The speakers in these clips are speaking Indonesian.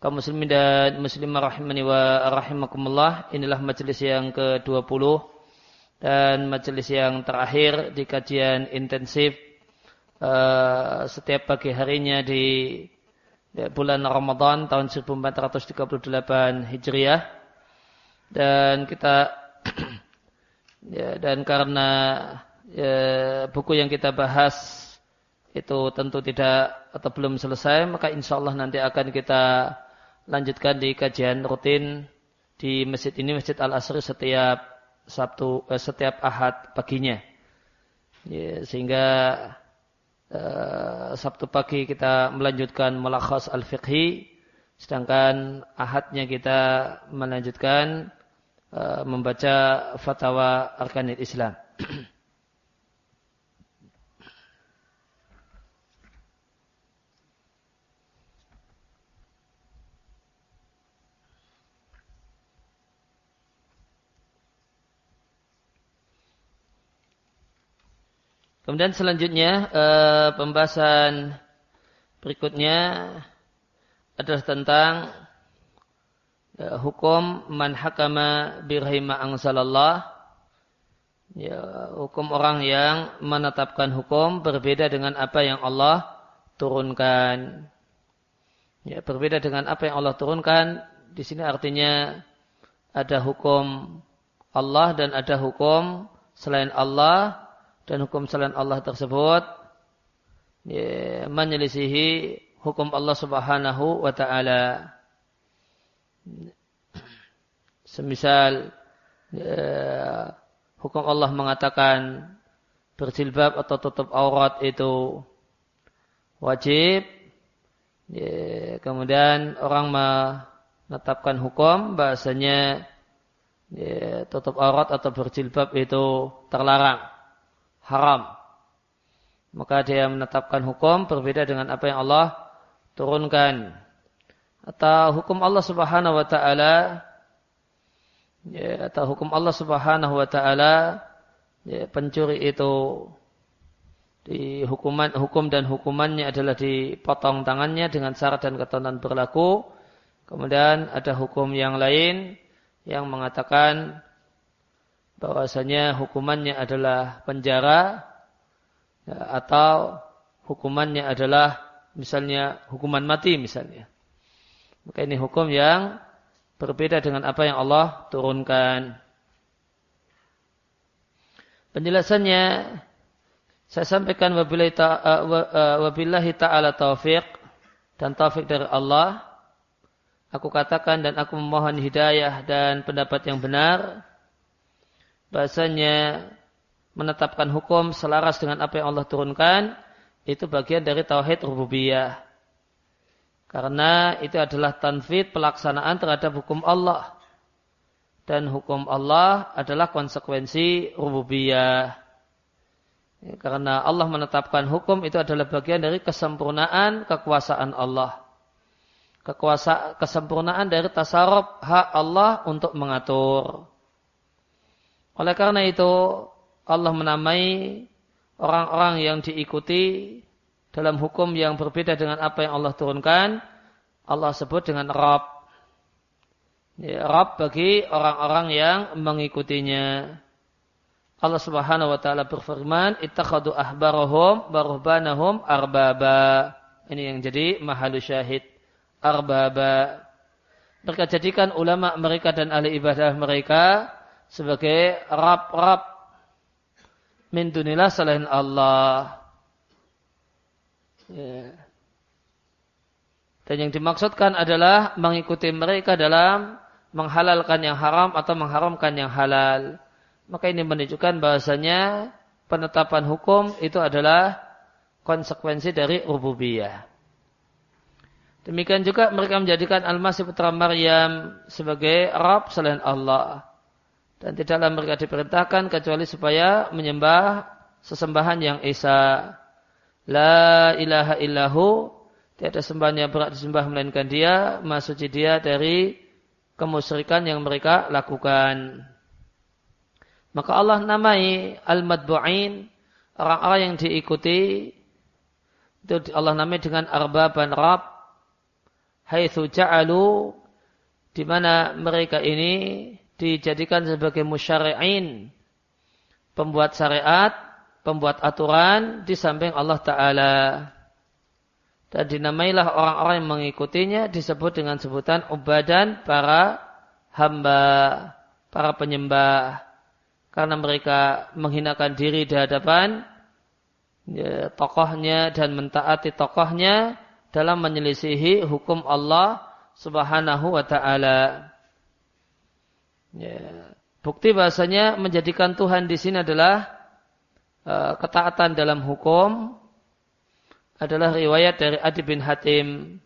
Kaum muslimin dan muslimah rahimani wa rahimakumullah. Inilah majelis yang ke-20 dan majelis yang terakhir di kajian intensif uh, setiap pagi harinya di, di bulan Ramadan tahun 1438 Hijriah. Dan kita ya, dan karena ya, buku yang kita bahas itu tentu tidak atau belum selesai, maka insya Allah nanti akan kita lanjutkan di kajian rutin di masjid ini Masjid Al Asri setiap Sabtu eh, setiap Ahad paginya. Ya, sehingga eh, Sabtu pagi kita melanjutkan mulakhas al-fiqhi sedangkan Ahadnya kita melanjutkan eh, membaca fatwa arkanil Islam. Kemudian selanjutnya uh, pembahasan berikutnya adalah tentang uh, hukum man hakama birhima angsalallah ya, hukum orang yang menetapkan hukum berbeda dengan apa yang Allah turunkan. Ya, berbeda dengan apa yang Allah turunkan. Di sini artinya ada hukum Allah dan ada hukum selain Allah dan hukum selain Allah tersebut ya, menyelisihi hukum Allah Subhanahu wa taala. Semisal ya, hukum Allah mengatakan berjilbab atau tutup aurat itu wajib. Ya, kemudian orang menetapkan hukum bahasanya ya, tutup aurat atau berjilbab itu terlarang haram. Maka dia menetapkan hukum berbeda dengan apa yang Allah turunkan. Atau hukum Allah subhanahu wa ta'ala ya, atau hukum Allah subhanahu wa ta'ala ya, pencuri itu di hukuman hukum dan hukumannya adalah dipotong tangannya dengan syarat dan ketentuan berlaku. Kemudian ada hukum yang lain yang mengatakan bahwasanya hukumannya adalah penjara ya, atau hukumannya adalah misalnya hukuman mati misalnya. Maka ini hukum yang berbeda dengan apa yang Allah turunkan. Penjelasannya saya sampaikan wabillahi eh, ta'ala taufiq dan taufik dari Allah. Aku katakan dan aku memohon hidayah dan pendapat yang benar bahasanya menetapkan hukum selaras dengan apa yang Allah turunkan itu bagian dari tauhid rububiyah. Karena itu adalah tanfid pelaksanaan terhadap hukum Allah. Dan hukum Allah adalah konsekuensi rububiyah. Ya, karena Allah menetapkan hukum itu adalah bagian dari kesempurnaan kekuasaan Allah. Kekuasa, kesempurnaan dari tasarruf hak Allah untuk mengatur. Oleh karena itu Allah menamai orang-orang yang diikuti dalam hukum yang berbeda dengan apa yang Allah turunkan. Allah sebut dengan Rab. Ya, Rab bagi orang-orang yang mengikutinya. Allah Subhanahu wa taala berfirman, "Ittakhadu ahbarahum wa arbaba." Ini yang jadi mahalu syahid. Arbaba. Mereka jadikan ulama mereka dan ahli ibadah mereka sebagai rab-rab min dunilah selain Allah. Ya. Dan yang dimaksudkan adalah mengikuti mereka dalam menghalalkan yang haram atau mengharamkan yang halal. Maka ini menunjukkan bahasanya penetapan hukum itu adalah konsekuensi dari rububiyah. Demikian juga mereka menjadikan Al-Masih putra Maryam sebagai Rabb selain Allah. Dan tidaklah mereka diperintahkan kecuali supaya menyembah sesembahan yang esa. La ilaha illahu. Tiada sembahan yang berat disembah melainkan dia. Maksudnya dia dari kemusyrikan yang mereka lakukan. Maka Allah namai al-madbu'in. Orang-orang yang diikuti. Itu Allah namai dengan arbaban rab. Haithu ja'alu. Di mana mereka ini dijadikan sebagai musyari'in, pembuat syariat, pembuat aturan di samping Allah Ta'ala. Dan dinamailah orang-orang yang mengikutinya disebut dengan sebutan ubadan para hamba, para penyembah. Karena mereka menghinakan diri di hadapan ya, tokohnya dan mentaati tokohnya dalam menyelisihi hukum Allah subhanahu wa ta'ala. Ya. Bukti bahasanya menjadikan Tuhan di sini adalah uh, ketaatan dalam hukum adalah riwayat dari Adi bin Hatim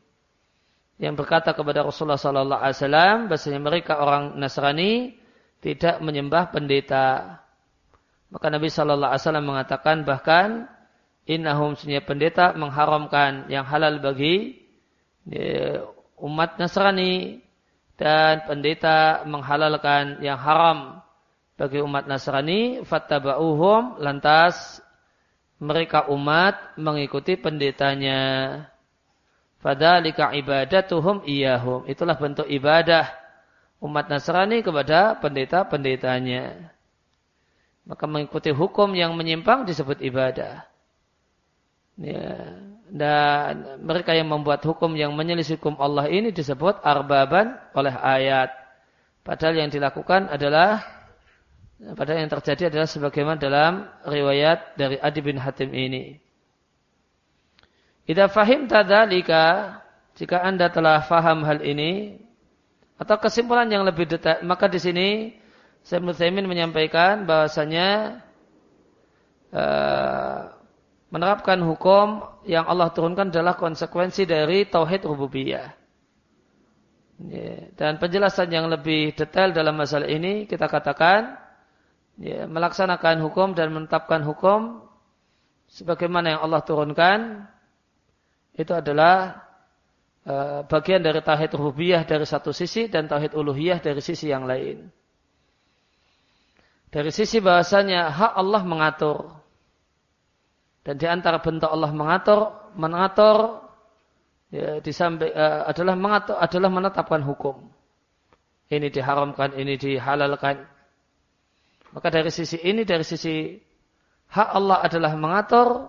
yang berkata kepada Rasulullah Sallallahu Alaihi Wasallam bahasanya mereka orang Nasrani tidak menyembah pendeta. Maka Nabi Sallallahu Alaihi Wasallam mengatakan bahkan innahum sunya pendeta mengharamkan yang halal bagi ya, umat Nasrani dan pendeta menghalalkan yang haram bagi umat Nasrani fattaba'uhum lantas mereka umat mengikuti pendetanya. Fadzalika ibadatuhum iyahum itulah bentuk ibadah umat Nasrani kepada pendeta-pendetanya. Maka mengikuti hukum yang menyimpang disebut ibadah. Ya dan mereka yang membuat hukum yang menyelisih hukum Allah ini disebut arbaban oleh ayat. Padahal yang dilakukan adalah padahal yang terjadi adalah sebagaimana dalam riwayat dari Adi bin Hatim ini. Idza fahim tadalika jika Anda telah faham hal ini atau kesimpulan yang lebih detail maka di sini saya menyampaikan bahwasanya uh, menerapkan hukum yang Allah turunkan adalah konsekuensi dari tauhid rububiyah. Ya, dan penjelasan yang lebih detail dalam masalah ini kita katakan ya, melaksanakan hukum dan menetapkan hukum sebagaimana yang Allah turunkan itu adalah uh, bagian dari tauhid rububiyah dari satu sisi dan tauhid uluhiyah dari sisi yang lain. Dari sisi bahasanya hak Allah mengatur dan di antara bentuk Allah mengatur, mengatur ya, disambi, uh, adalah mengatur adalah menetapkan hukum. Ini diharamkan, ini dihalalkan. Maka dari sisi ini, dari sisi hak Allah adalah mengatur,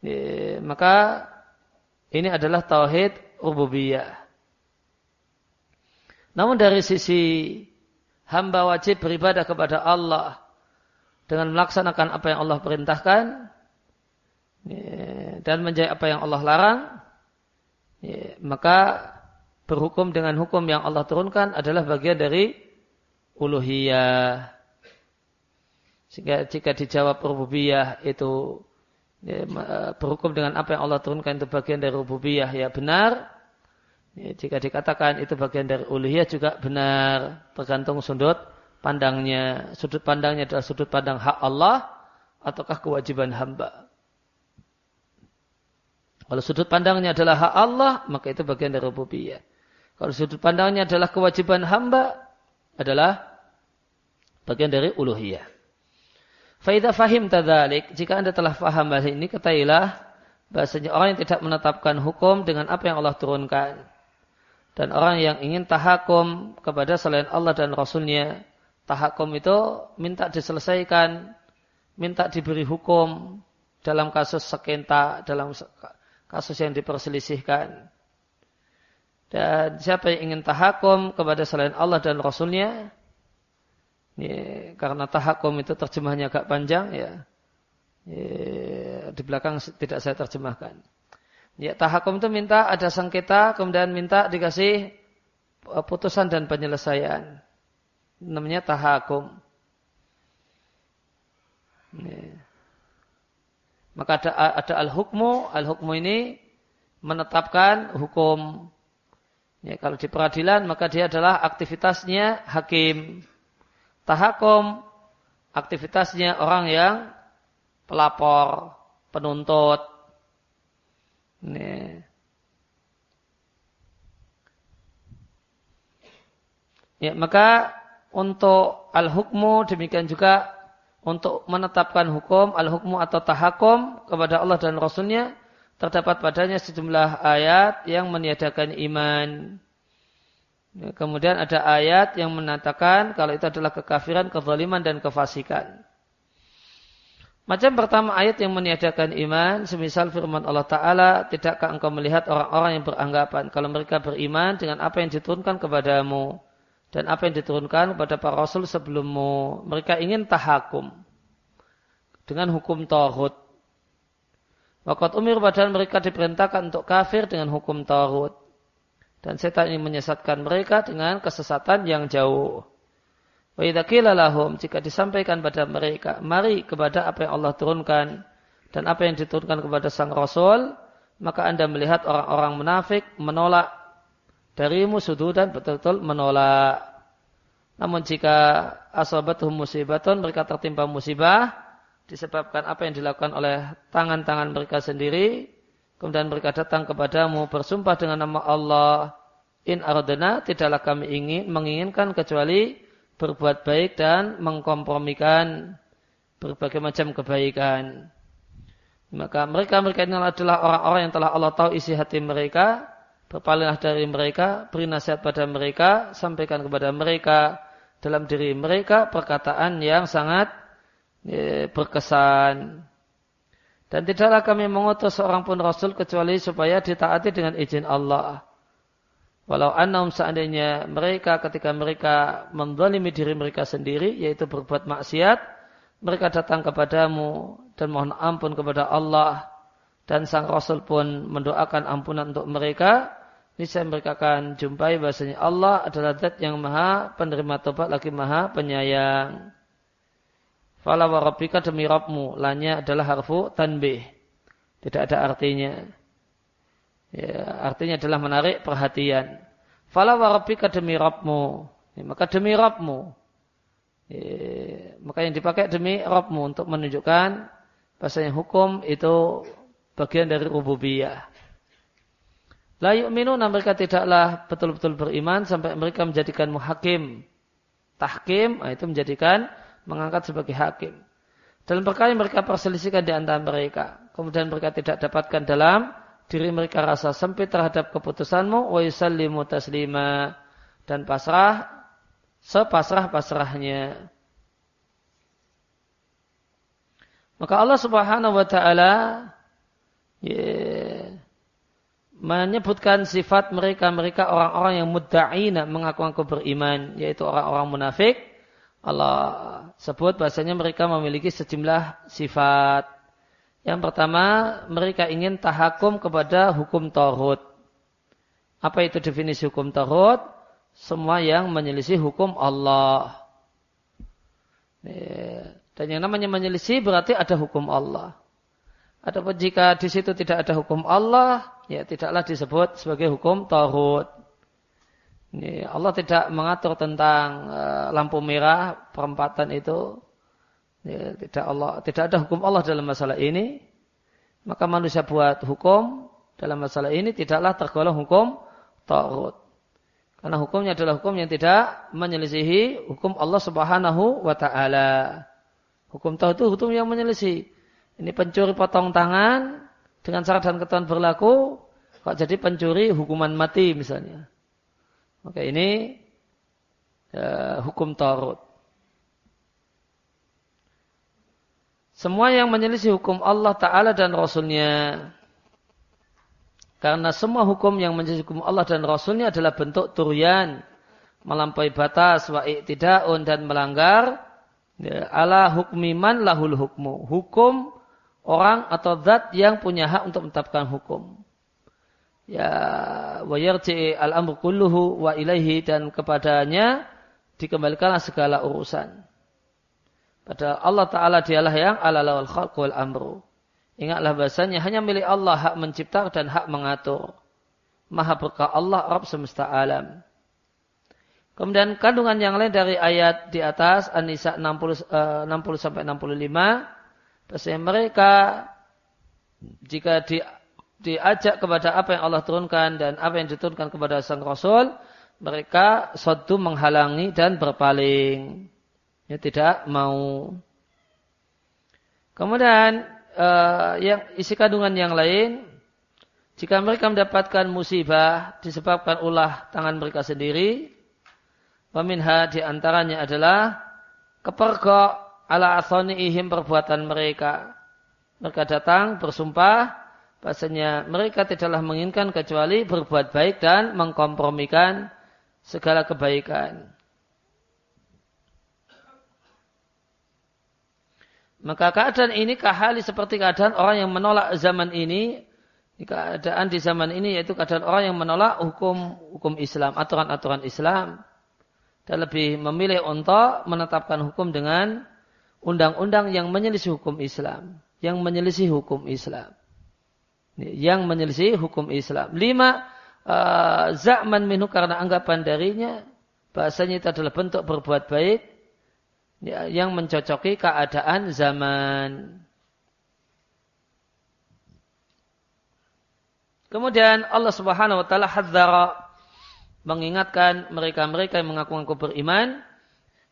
ya, maka ini adalah tauhid rububiyah. Namun dari sisi hamba wajib beribadah kepada Allah dengan melaksanakan apa yang Allah perintahkan, dan menjadi apa yang Allah larang, ya, maka berhukum dengan hukum yang Allah turunkan adalah bagian dari uluhiyah. Sehingga jika dijawab rububiyah itu ya, berhukum dengan apa yang Allah turunkan itu bagian dari rububiyah ya benar. Ya, jika dikatakan itu bagian dari uluhiyah juga benar, tergantung sudut pandangnya. Sudut pandangnya adalah sudut pandang hak Allah ataukah kewajiban hamba. Kalau sudut pandangnya adalah hak Allah, maka itu bagian dari rububiyah. Kalau sudut pandangnya adalah kewajiban hamba, adalah bagian dari uluhiyah. Faidah fahim tadalik, jika anda telah faham bahasa ini, ketahuilah bahasanya orang yang tidak menetapkan hukum dengan apa yang Allah turunkan. Dan orang yang ingin tahakum kepada selain Allah dan Rasulnya, tahakum itu minta diselesaikan, minta diberi hukum dalam kasus sekenta, dalam kasus yang diperselisihkan. Dan siapa yang ingin tahakum kepada selain Allah dan Rasulnya, ya, karena tahakum itu terjemahnya agak panjang ya, di belakang tidak saya terjemahkan. Ya, tahakum itu minta ada sengketa, kemudian minta dikasih uh, putusan dan penyelesaian. Namanya tahakum. Ya. Maka ada, ada al-hukmu, al-hukmu ini menetapkan hukum. Ya, kalau di peradilan maka dia adalah aktivitasnya hakim. Tahakum aktivitasnya orang yang pelapor, penuntut. Nih. Ya, maka untuk al-hukmu demikian juga untuk menetapkan hukum al-hukmu atau tahakum kepada Allah dan Rasulnya terdapat padanya sejumlah ayat yang meniadakan iman. Kemudian ada ayat yang mengatakan kalau itu adalah kekafiran, kezaliman dan kefasikan. Macam pertama ayat yang meniadakan iman, semisal firman Allah Ta'ala, tidakkah engkau melihat orang-orang yang beranggapan kalau mereka beriman dengan apa yang diturunkan kepadamu dan apa yang diturunkan kepada para rasul sebelummu. Mereka ingin tahakum dengan hukum tauhid. Wakat umir badan mereka diperintahkan untuk kafir dengan hukum tauhid. Dan setan ini menyesatkan mereka dengan kesesatan yang jauh. Wa lahum jika disampaikan pada mereka, mari kepada apa yang Allah turunkan dan apa yang diturunkan kepada sang Rasul, maka Anda melihat orang-orang munafik menolak darimu dan betul-betul menolak. Namun jika asabatuhum musibatun mereka tertimpa musibah disebabkan apa yang dilakukan oleh tangan-tangan mereka sendiri, kemudian mereka datang kepadamu bersumpah dengan nama Allah, in ardena tidaklah kami ingin menginginkan kecuali berbuat baik dan mengkompromikan berbagai macam kebaikan. Maka mereka mereka ini adalah orang-orang yang telah Allah tahu isi hati mereka, berpalinglah dari mereka, beri nasihat pada mereka, sampaikan kepada mereka dalam diri mereka perkataan yang sangat ya, berkesan. Dan tidaklah kami mengutus seorang pun Rasul kecuali supaya ditaati dengan izin Allah. Walau anam seandainya mereka ketika mereka mendolimi diri mereka sendiri, yaitu berbuat maksiat, mereka datang kepadamu dan mohon ampun kepada Allah. Dan sang Rasul pun mendoakan ampunan untuk mereka, niscaya mereka akan jumpai bahasanya Allah adalah zat yang maha penerima tobat lagi maha penyayang. Fala wa rabbika demi Rabbmu. Lanya adalah harfu tanbih. Tidak ada artinya. Ya, artinya adalah menarik perhatian. Fala wa rabbika demi Rabbmu. Ya, maka demi Rabbmu. Ya, maka yang dipakai demi Rabbmu untuk menunjukkan bahasanya hukum itu bagian dari rububiyah. La yu'minuna mereka tidaklah betul-betul beriman sampai mereka menjadikan muhakim. Tahkim ah, itu menjadikan mengangkat sebagai hakim. Dalam perkara yang mereka perselisihkan di antara mereka. Kemudian mereka tidak dapatkan dalam diri mereka rasa sempit terhadap keputusanmu. Wa yusallimu taslima. Dan pasrah sepasrah-pasrahnya. Maka Allah subhanahu wa ta'ala yeah, menyebutkan sifat mereka mereka orang-orang yang mudda'ina mengaku-ngaku beriman yaitu orang-orang munafik. Allah sebut bahasanya mereka memiliki sejumlah sifat. Yang pertama mereka ingin tahakum kepada hukum tauhid. Apa itu definisi hukum tauhid? Semua yang menyelisih hukum Allah. Dan yang namanya menyelisih berarti ada hukum Allah. Adapun jika di situ tidak ada hukum Allah, ya tidaklah disebut sebagai hukum tauhid. Ini Allah tidak mengatur tentang uh, lampu merah perempatan itu. Ya, tidak Allah tidak ada hukum Allah dalam masalah ini. Maka manusia buat hukum dalam masalah ini tidaklah tergolong hukum tauhid. Karena hukumnya adalah hukum yang tidak menyelisihi hukum Allah Subhanahu wa taala. Hukum tauhid itu hukum yang menyelisih ini pencuri potong tangan dengan syarat dan ketentuan berlaku, kok jadi pencuri hukuman mati misalnya. Oke, ini ya, hukum tarut. Semua yang menyelisih hukum Allah Ta'ala dan Rasulnya. Karena semua hukum yang menyelisih hukum Allah dan Rasulnya adalah bentuk turian. Melampaui batas, wa i'tida'un dan melanggar. Ya, ala hukmiman lahul hukmu. Hukum orang atau zat yang punya hak untuk menetapkan hukum. Ya, wa yarji al-amru kulluhu wa ilaihi dan kepadanya dikembalikanlah segala urusan. Pada Allah Ta'ala dialah yang ala lawal wal amru. Ingatlah bahasanya hanya milik Allah hak mencipta dan hak mengatur. Maha berkah Allah Rabb semesta alam. Kemudian kandungan yang lain dari ayat di atas An-Nisa 60, 60 sampai 65 bahasanya mereka jika di, diajak kepada apa yang Allah turunkan dan apa yang diturunkan kepada sang Rasul mereka suatu menghalangi dan berpaling. Ya tidak mau. Kemudian uh, yang isi kandungan yang lain jika mereka mendapatkan musibah disebabkan ulah tangan mereka sendiri, peminha di antaranya adalah kepergok ala ihim perbuatan mereka. Mereka datang bersumpah bahasanya mereka tidaklah menginginkan kecuali berbuat baik dan mengkompromikan segala kebaikan. Maka keadaan ini kahali seperti keadaan orang yang menolak zaman ini keadaan di zaman ini yaitu keadaan orang yang menolak hukum hukum Islam, aturan-aturan Islam dan lebih memilih untuk menetapkan hukum dengan undang-undang yang menyelisih hukum Islam, yang menyelisih hukum Islam. Yang menyelisih hukum Islam. Lima, uh, zakman minhu karena anggapan darinya bahasanya itu adalah bentuk berbuat baik ya, yang mencocoki keadaan zaman. Kemudian Allah Subhanahu wa taala hadzara mengingatkan mereka-mereka yang mengaku-ngaku beriman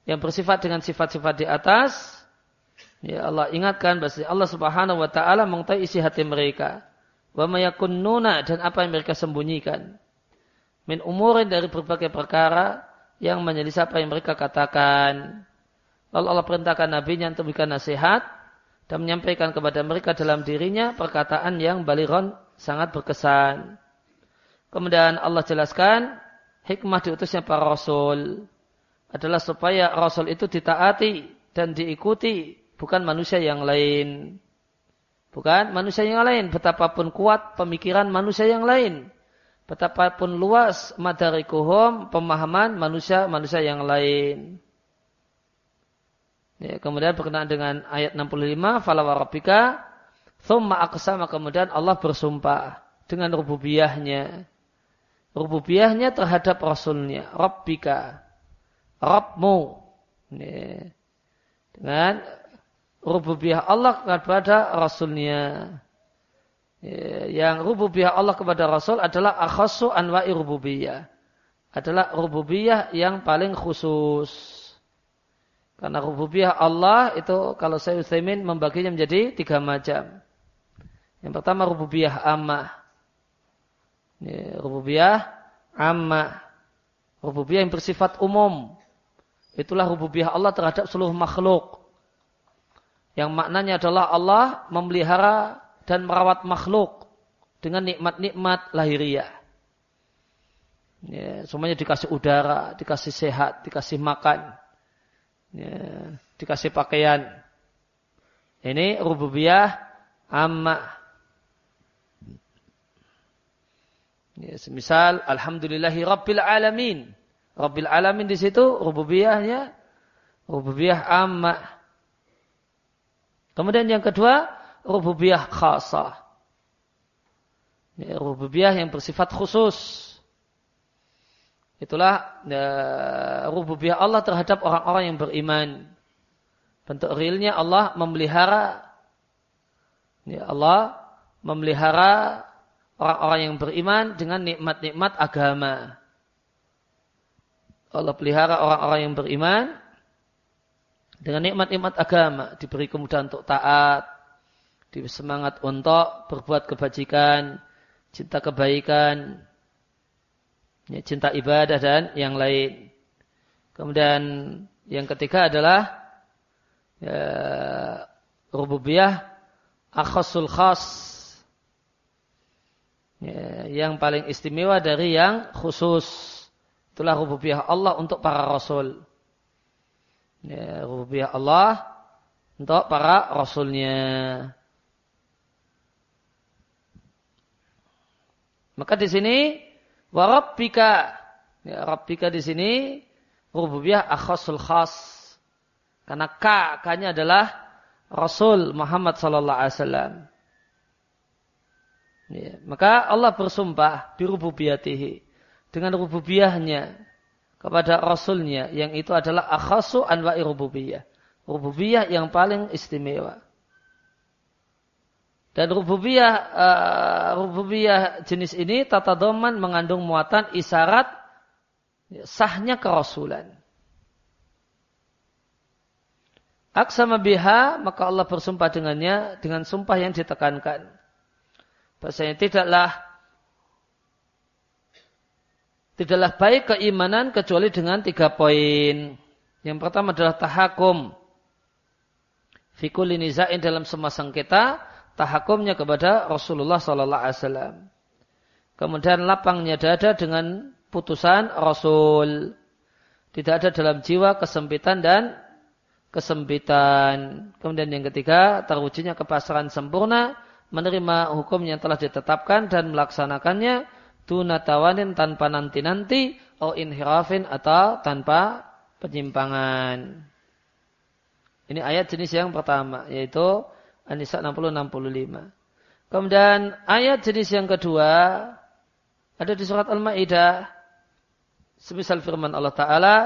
yang bersifat dengan sifat-sifat di atas. Ya Allah ingatkan bahwa Allah Subhanahu wa taala mengetahui isi hati mereka. Wa mayakunnuna dan apa yang mereka sembunyikan. Min umurin dari berbagai perkara yang menyelisih apa yang mereka katakan. Lalu Allah perintahkan nabinya untuk memberikan nasihat dan menyampaikan kepada mereka dalam dirinya perkataan yang baliron sangat berkesan. Kemudian Allah jelaskan hikmah diutusnya para rasul adalah supaya rasul itu ditaati dan diikuti bukan manusia yang lain. Bukan manusia yang lain. Betapapun kuat pemikiran manusia yang lain. Betapapun luas madarikuhum pemahaman manusia-manusia yang lain. Ya, kemudian berkenaan dengan ayat 65 fala warabbika Thumma aqsama kemudian Allah bersumpah dengan rububiyahnya. Rububiyahnya terhadap Rasulnya. Rabbika. Rabbmu. Dengan rububiyah Allah kepada Rasulnya. Yang rububiyah Allah kepada Rasul adalah akhasu anwa'i rububiyah. Adalah rububiyah yang paling khusus. Karena rububiyah Allah itu kalau saya Utsaimin membaginya menjadi tiga macam. Yang pertama rububiyah ammah. Rububiyah ammah. Rububiyah yang bersifat umum. Itulah rububiyah Allah terhadap seluruh makhluk. Yang maknanya adalah Allah memelihara dan merawat makhluk dengan nikmat-nikmat lahiriah. Ya, semuanya dikasih udara, dikasih sehat, dikasih makan, ya, dikasih pakaian. Ini rububiyah ammah. Ya, semisal alhamdulillahi rabbil alamin. Rabbil alamin di situ rububiyahnya rububiyah ammah. Kemudian yang kedua, rububiyah khasah. Ya, rububiyah yang bersifat khusus. Itulah ya, rububiyah Allah terhadap orang-orang yang beriman. Bentuk realnya Allah memelihara ya, Allah memelihara orang-orang yang beriman dengan nikmat-nikmat agama. Allah pelihara orang-orang yang beriman dengan nikmat-nikmat agama, diberi kemudahan untuk taat, diberi semangat untuk berbuat kebajikan, cinta kebaikan, ya, cinta ibadah dan yang lain. Kemudian yang ketiga adalah ya, rububiyah akhasul khas ya, yang paling istimewa dari yang khusus. Itulah rububiyah Allah untuk para rasul. Ya, rububiyah Allah untuk para rasulnya. Maka di sini warabbika ya rabbika di sini rububiyah akhasul khas. Karena ka kanya adalah Rasul Muhammad sallallahu alaihi wasallam. Ya, maka Allah bersumpah birububiyatihi dengan rububiyahnya kepada Rasulnya yang itu adalah akhasu anwa'i rububiyah. Rububiyah yang paling istimewa. Dan rububiyah uh, rububiyah jenis ini tata doman mengandung muatan isyarat sahnya kerasulan. Aksama biha maka Allah bersumpah dengannya dengan sumpah yang ditekankan. Bahasanya tidaklah tidaklah baik keimanan kecuali dengan tiga poin. Yang pertama adalah tahakum. Fikul nizain dalam semua sengketa, tahakumnya kepada Rasulullah Sallallahu Alaihi Wasallam. Kemudian lapangnya dada dengan putusan Rasul. Tidak ada dalam jiwa kesempitan dan kesempitan. Kemudian yang ketiga, terwujudnya kepasrahan sempurna, menerima hukum yang telah ditetapkan dan melaksanakannya tuna tawanin tanpa nanti-nanti atau inhirafin atau tanpa penyimpangan. Ini ayat jenis yang pertama yaitu An-Nisa 60-65. Kemudian ayat jenis yang kedua ada di surat Al-Maidah semisal firman Allah taala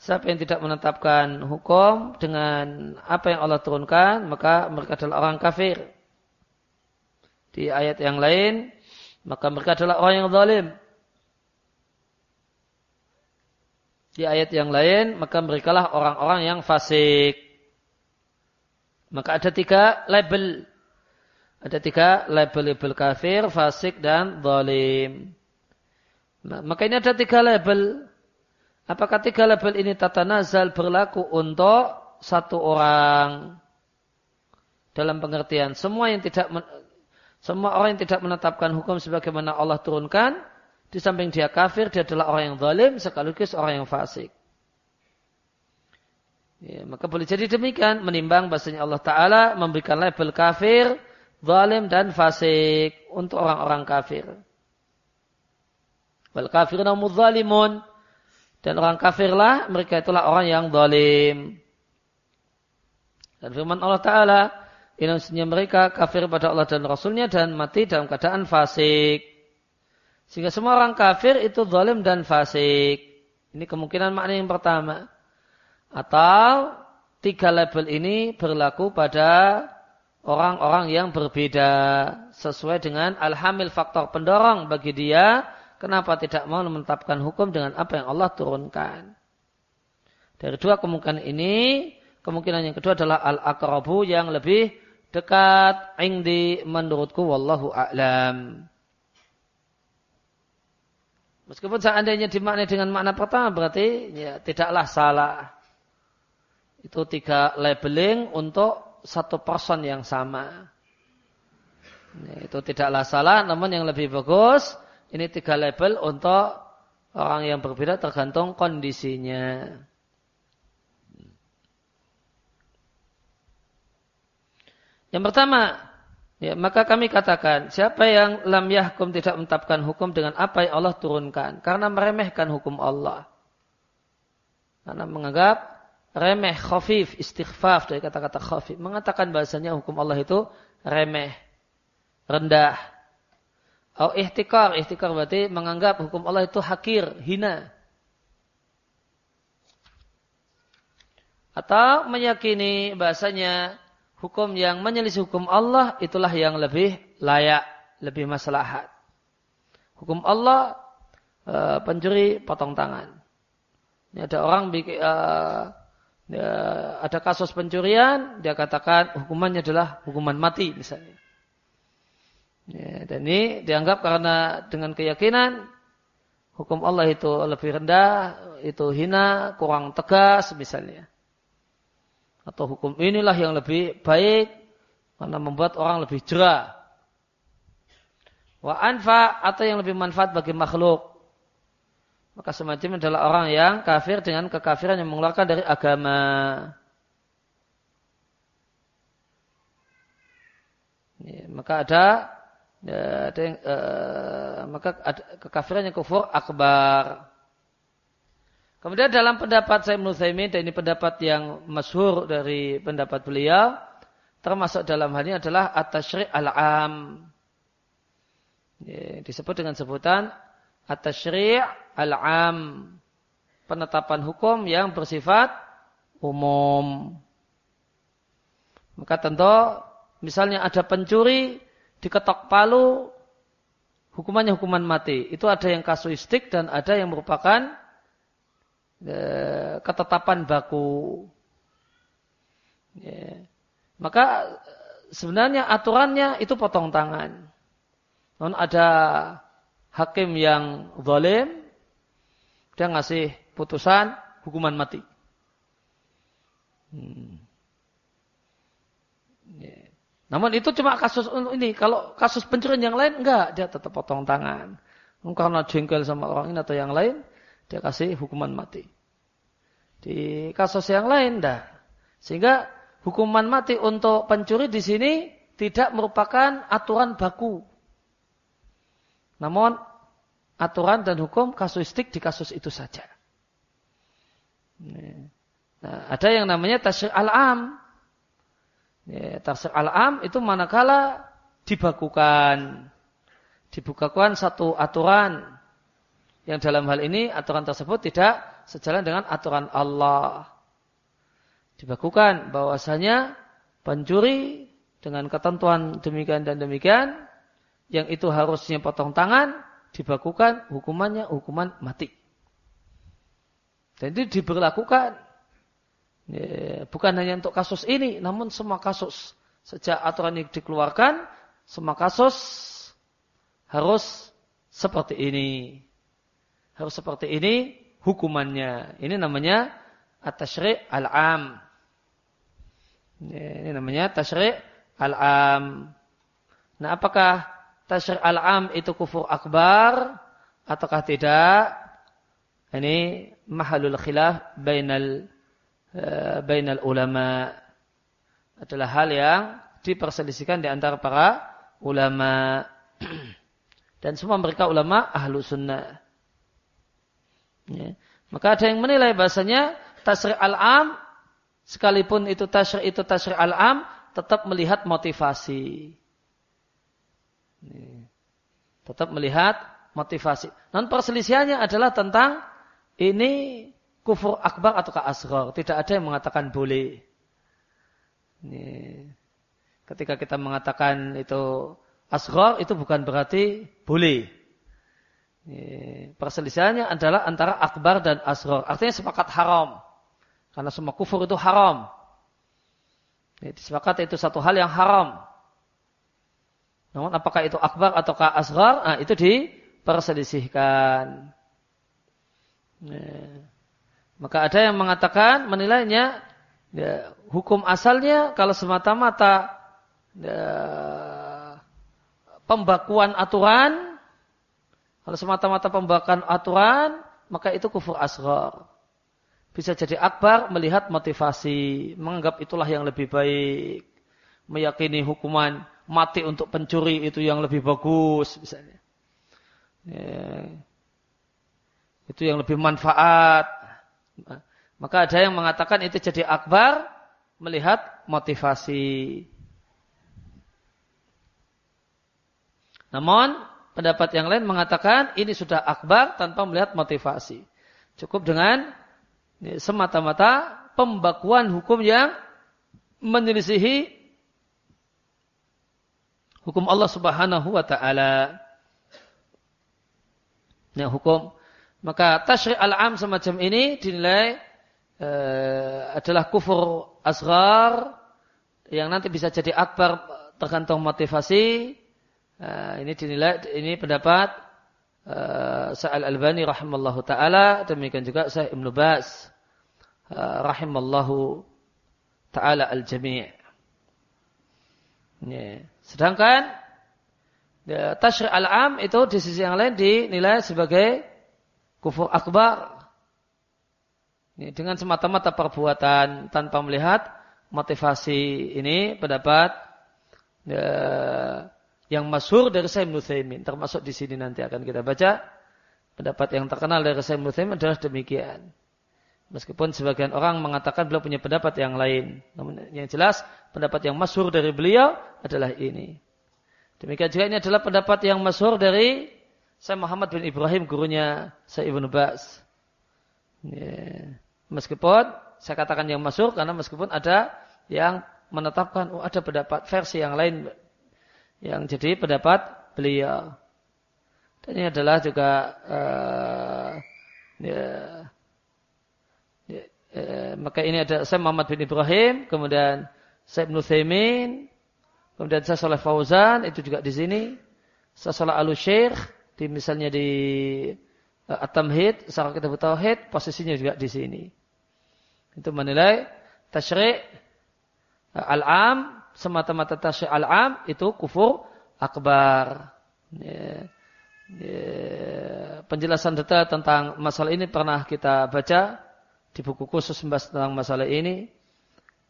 siapa yang tidak menetapkan hukum dengan apa yang Allah turunkan maka mereka adalah orang kafir. Di ayat yang lain maka mereka adalah orang yang zalim. Di ayat yang lain, maka mereka lah orang-orang yang fasik. Maka ada tiga label. Ada tiga label-label kafir, fasik, dan zalim. Nah, maka ini ada tiga label. Apakah tiga label ini tata nazal berlaku untuk satu orang? Dalam pengertian, semua yang tidak semua orang yang tidak menetapkan hukum sebagaimana Allah turunkan, di samping dia kafir, dia adalah orang yang zalim sekaligus orang yang fasik. Ya, maka boleh jadi demikian menimbang bahasanya Allah Ta'ala memberikan label kafir, zalim dan fasik untuk orang-orang kafir. Wal kafiruna mudzalimun. Dan orang kafirlah, mereka itulah orang yang zalim. Dan firman Allah Ta'ala, Indonesia mereka kafir pada Allah dan Rasulnya dan mati dalam keadaan fasik. Sehingga semua orang kafir itu zalim dan fasik. Ini kemungkinan makna yang pertama. Atau tiga label ini berlaku pada orang-orang yang berbeda. Sesuai dengan alhamil faktor pendorong bagi dia. Kenapa tidak mau menetapkan hukum dengan apa yang Allah turunkan. Dari dua kemungkinan ini, kemungkinan yang kedua adalah al-akrabu yang lebih dekat indi menurutku wallahu a'lam. Meskipun seandainya dimaknai dengan makna pertama berarti ya tidaklah salah. Itu tiga labeling untuk satu person yang sama. Ya, itu tidaklah salah, namun yang lebih bagus ini tiga label untuk orang yang berbeda tergantung kondisinya. Yang pertama, ya, maka kami katakan, siapa yang lam yahkum tidak menetapkan hukum dengan apa yang Allah turunkan. Karena meremehkan hukum Allah. Karena menganggap remeh, khafif, istighfaf dari kata-kata khafif. Mengatakan bahasanya hukum Allah itu remeh, rendah. Atau ihtikar, ihtikar berarti menganggap hukum Allah itu hakir, hina. Atau meyakini bahasanya hukum yang menyelisih hukum Allah itulah yang lebih layak, lebih maslahat. Hukum Allah e, pencuri potong tangan. Ini ada orang bikin, e, e, ada kasus pencurian, dia katakan hukumannya adalah hukuman mati misalnya. Ya, dan ini dianggap karena dengan keyakinan hukum Allah itu lebih rendah, itu hina, kurang tegas misalnya atau hukum inilah yang lebih baik karena membuat orang lebih jerah. Wa anfa atau yang lebih manfaat bagi makhluk. Maka semacam adalah orang yang kafir dengan kekafiran yang mengeluarkan dari agama. Ya, maka ada, ya, ada yang, uh, maka ada kekafiran yang kufur akbar. Kemudian dalam pendapat saya Nuzaimin, dan ini pendapat yang masyhur dari pendapat beliau, termasuk dalam hal ini adalah at-tashri' al-am. Ya, disebut dengan sebutan at-tashri' al-am. penetapan hukum yang bersifat umum. Maka tentu misalnya ada pencuri diketok palu hukumannya hukuman mati. Itu ada yang kasuistik dan ada yang merupakan ketetapan baku. Ya. Maka sebenarnya aturannya itu potong tangan. Non ada hakim yang zalim, dia ngasih putusan hukuman mati. Hmm. Yeah. Namun itu cuma kasus ini. Kalau kasus pencurian yang lain, enggak. Dia tetap potong tangan. Karena jengkel sama orang ini atau yang lain, dia kasih hukuman mati. Di kasus yang lain, enggak. Sehingga hukuman mati untuk pencuri di sini tidak merupakan aturan baku. Namun aturan dan hukum kasuistik di kasus itu saja. Nah, ada yang namanya tasyri' al-am. Ya, tasyri' al-am itu manakala dibakukan. Dibukakan satu aturan. Yang dalam hal ini aturan tersebut tidak sejalan dengan aturan Allah. Dibakukan bahwasanya pencuri dengan ketentuan demikian dan demikian yang itu harusnya potong tangan dibakukan hukumannya hukuman mati. Dan itu diberlakukan ya, bukan hanya untuk kasus ini, namun semua kasus sejak aturan ini dikeluarkan, semua kasus harus seperti ini. Harus seperti ini hukumannya. Ini namanya at-tasyri' al-am. Ya, ini namanya tasyri' al-am. Nah, apakah tasyri' al-am itu kufur akbar ataukah tidak? Ini mahalul khilaf bainal uh, bainal ulama adalah hal yang diperselisihkan di antara para ulama dan semua mereka ulama ahlu sunnah. Ya. Maka ada yang menilai bahasanya tasri al-am sekalipun itu tasri itu tasri al-am tetap melihat motivasi. Tetap melihat motivasi. Non perselisihannya adalah tentang ini kufur akbar atau asghar. Tidak ada yang mengatakan boleh. Ini. Ketika kita mengatakan itu asghar itu bukan berarti boleh. Ini. Perselisihannya adalah antara akbar dan asghar. Artinya sepakat haram. Karena semua kufur itu haram. Ini, sepakat itu satu hal yang haram. Namun apakah itu akbar ataukah asghar? Nah, itu diperselisihkan. Ya. Maka ada yang mengatakan menilainya ya, hukum asalnya kalau semata-mata ya, pembakuan aturan, kalau semata-mata pembakuan aturan, maka itu kufur asghar. Bisa jadi akbar melihat motivasi, menganggap itulah yang lebih baik, meyakini hukuman mati untuk pencuri itu yang lebih bagus misalnya. Ya. Itu yang lebih manfaat. Maka ada yang mengatakan itu jadi akbar melihat motivasi. Namun pendapat yang lain mengatakan ini sudah akbar tanpa melihat motivasi. Cukup dengan semata-mata pembakuan hukum yang menyelisihi hukum Allah Subhanahu wa taala. Ya, hukum maka tasyri' al-am semacam ini dinilai uh, adalah kufur asghar yang nanti bisa jadi akbar tergantung motivasi. Uh, ini dinilai ini pendapat uh, Sa'al Albani rahimallahu taala demikian juga Syekh Ibnu Baz uh, rahimallahu taala al-jami'. Yeah. Sedangkan ya, tasyri' al-am itu di sisi yang lain dinilai sebagai kufur akbar. Ini dengan semata-mata perbuatan tanpa melihat motivasi ini pendapat ya, yang masyhur dari Sayyid Nuthaimin termasuk di sini nanti akan kita baca pendapat yang terkenal dari Sayyid Nuthaimin adalah demikian. Meskipun sebagian orang mengatakan beliau punya pendapat yang lain. Namun yang jelas pendapat yang masyhur dari beliau adalah ini. Demikian juga ini adalah pendapat yang masyhur dari saya Muhammad bin Ibrahim gurunya saya Ibnu Bas. Ya. Meskipun saya katakan yang masuk karena meskipun ada yang menetapkan oh ada pendapat versi yang lain yang jadi pendapat beliau. Dan ini adalah juga uh, ya, ya, ya, maka ini ada saya Muhammad bin Ibrahim, kemudian saya Ibnu Thaimin, kemudian saya Saleh Fauzan itu juga di sini. Saya Saleh Al Syekh di misalnya di uh, At-Tamhid, Sarah Kitab Tauhid, posisinya juga di sini. Itu menilai tasyri' al-am semata-mata tasyri' al-am itu kufur akbar. Ya. Ya. Penjelasan detail tentang masalah ini pernah kita baca di buku khusus membahas tentang masalah ini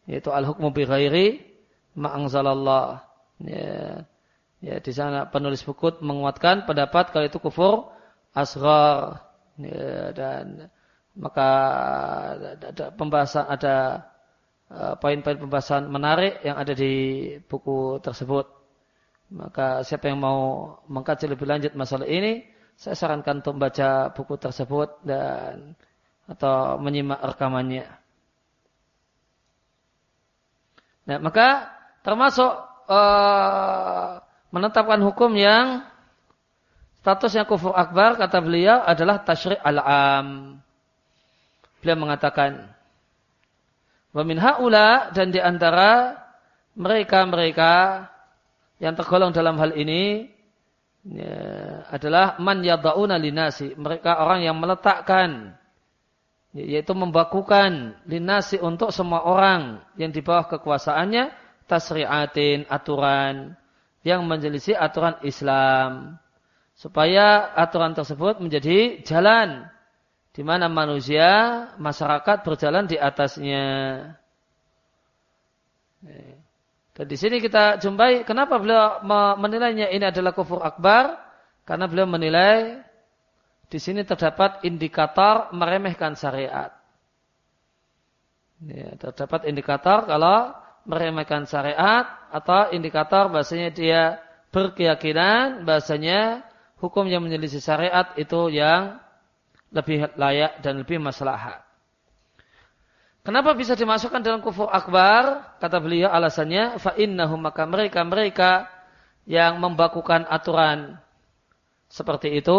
yaitu al-hukmu bi ghairi ma'angzalallah. Ya. Ya, di sana penulis buku menguatkan pendapat kalau itu kufur asghar ya, dan maka ada pembahasan ada poin-poin pembahasan menarik yang ada di buku tersebut. Maka siapa yang mau mengkaji lebih lanjut masalah ini, saya sarankan untuk membaca buku tersebut dan atau menyimak rekamannya. Nah, maka termasuk uh, menetapkan hukum yang statusnya kufur akbar kata beliau adalah tasyri' al-am. Beliau mengatakan, Wa min haula dan di antara mereka-mereka yang tergolong dalam hal ini ya, adalah man yada'una linasi. Mereka orang yang meletakkan yaitu membakukan linasi untuk semua orang yang di bawah kekuasaannya tasri'atin aturan yang menjelisih aturan Islam supaya aturan tersebut menjadi jalan di mana manusia, masyarakat berjalan di atasnya. Dan di sini kita jumpai kenapa beliau menilainya ini adalah kufur akbar? Karena beliau menilai di sini terdapat indikator meremehkan syariat. Ya, terdapat indikator kalau meremehkan syariat atau indikator bahasanya dia berkeyakinan bahasanya hukum yang menyelisih syariat itu yang lebih layak dan lebih maslahat. Kenapa bisa dimasukkan dalam kufur akbar? Kata beliau alasannya fa innahum maka mereka mereka yang membakukan aturan seperti itu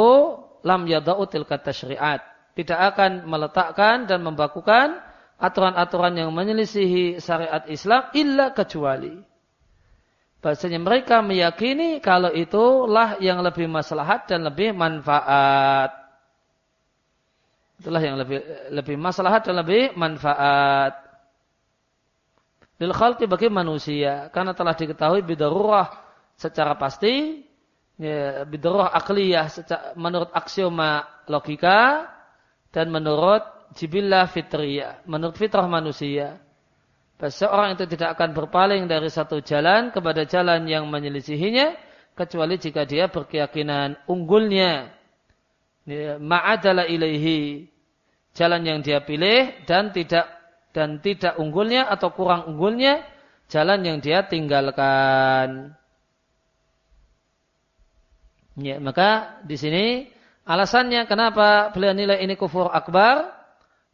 lam yadau tilka syariat tidak akan meletakkan dan membakukan aturan-aturan yang menyelisihi syariat Islam illa kecuali bahasanya mereka meyakini kalau itulah yang lebih maslahat dan lebih manfaat Itulah yang lebih lebih maslahat dan lebih manfaat. Lil khalqi bagi manusia. Karena telah diketahui bidarurah secara pasti. Ya, bidarurah akliyah secara, menurut aksioma logika. Dan menurut jibillah fitriyah. Menurut fitrah manusia. Bahwa seorang itu tidak akan berpaling dari satu jalan kepada jalan yang menyelisihinya. Kecuali jika dia berkeyakinan unggulnya ma'adala ilaihi jalan yang dia pilih dan tidak dan tidak unggulnya atau kurang unggulnya jalan yang dia tinggalkan. Ya, maka di sini alasannya kenapa beliau nilai ini kufur akbar?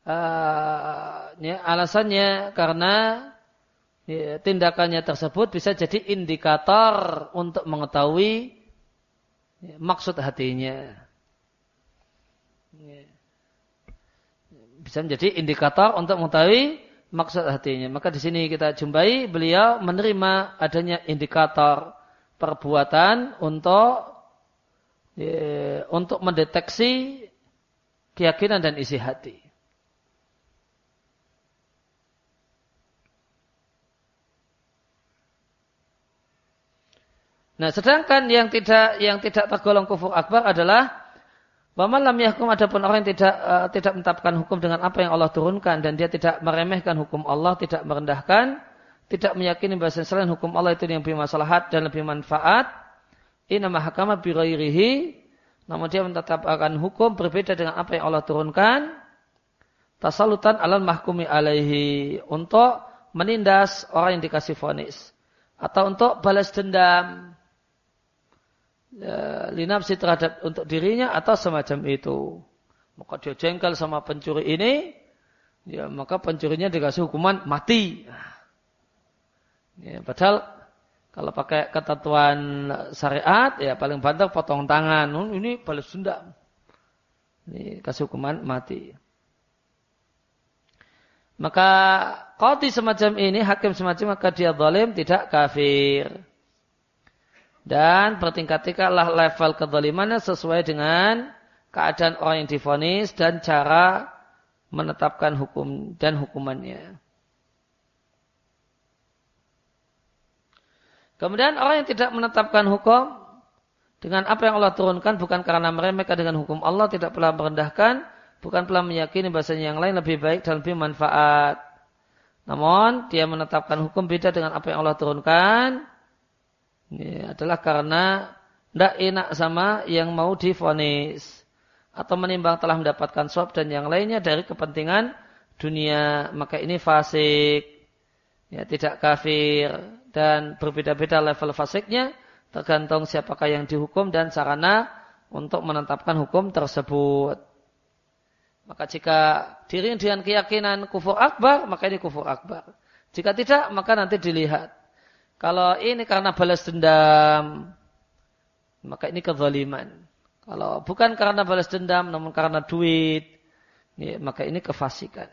Uh, ya, alasannya karena ya, tindakannya tersebut bisa jadi indikator untuk mengetahui ya, maksud hatinya. Bisa menjadi indikator untuk mengetahui maksud hatinya. Maka di sini kita jumpai beliau menerima adanya indikator perbuatan untuk ya, untuk mendeteksi keyakinan dan isi hati. Nah, sedangkan yang tidak yang tidak tergolong kufur akbar adalah Wa lam yahkum adapun orang yang tidak uh, tidak menetapkan hukum dengan apa yang Allah turunkan dan dia tidak meremehkan hukum Allah, tidak merendahkan, tidak meyakini bahwa selain hukum Allah itu yang lebih maslahat dan lebih manfaat. Inna mahakama bi namun dia menetapkan hukum berbeda dengan apa yang Allah turunkan. Tasalutan alal mahkumi alaihi untuk menindas orang yang dikasih vonis atau untuk balas dendam ya, linapsi terhadap untuk dirinya atau semacam itu. maka dia jengkel sama pencuri ini, ya maka pencurinya dikasih hukuman mati. Ya, padahal kalau pakai ketentuan syariat ya paling banter potong tangan. Oh, ini balas dendam. Ini kasih hukuman mati. Maka qadi semacam ini, hakim semacam maka dia zalim tidak kafir. Dan bertingkat-tingkatlah level kezalimannya sesuai dengan keadaan orang yang difonis dan cara menetapkan hukum dan hukumannya. Kemudian orang yang tidak menetapkan hukum dengan apa yang Allah turunkan bukan karena meremehkan dengan hukum Allah tidak pernah merendahkan, bukan pula meyakini bahasanya yang lain lebih baik dan lebih manfaat. Namun dia menetapkan hukum beda dengan apa yang Allah turunkan, ini adalah karena tidak enak sama yang mau difonis atau menimbang telah mendapatkan suap dan yang lainnya dari kepentingan dunia. Maka ini fasik ya tidak kafir. Dan berbeda-beda level fasiknya tergantung siapakah yang dihukum dan sarana untuk menetapkan hukum tersebut. Maka jika diri dengan keyakinan kufur akbar maka ini kufur akbar. Jika tidak maka nanti dilihat kalau ini karena balas dendam, maka ini kezaliman. Kalau bukan karena balas dendam, namun karena duit, ya, maka ini kefasikan.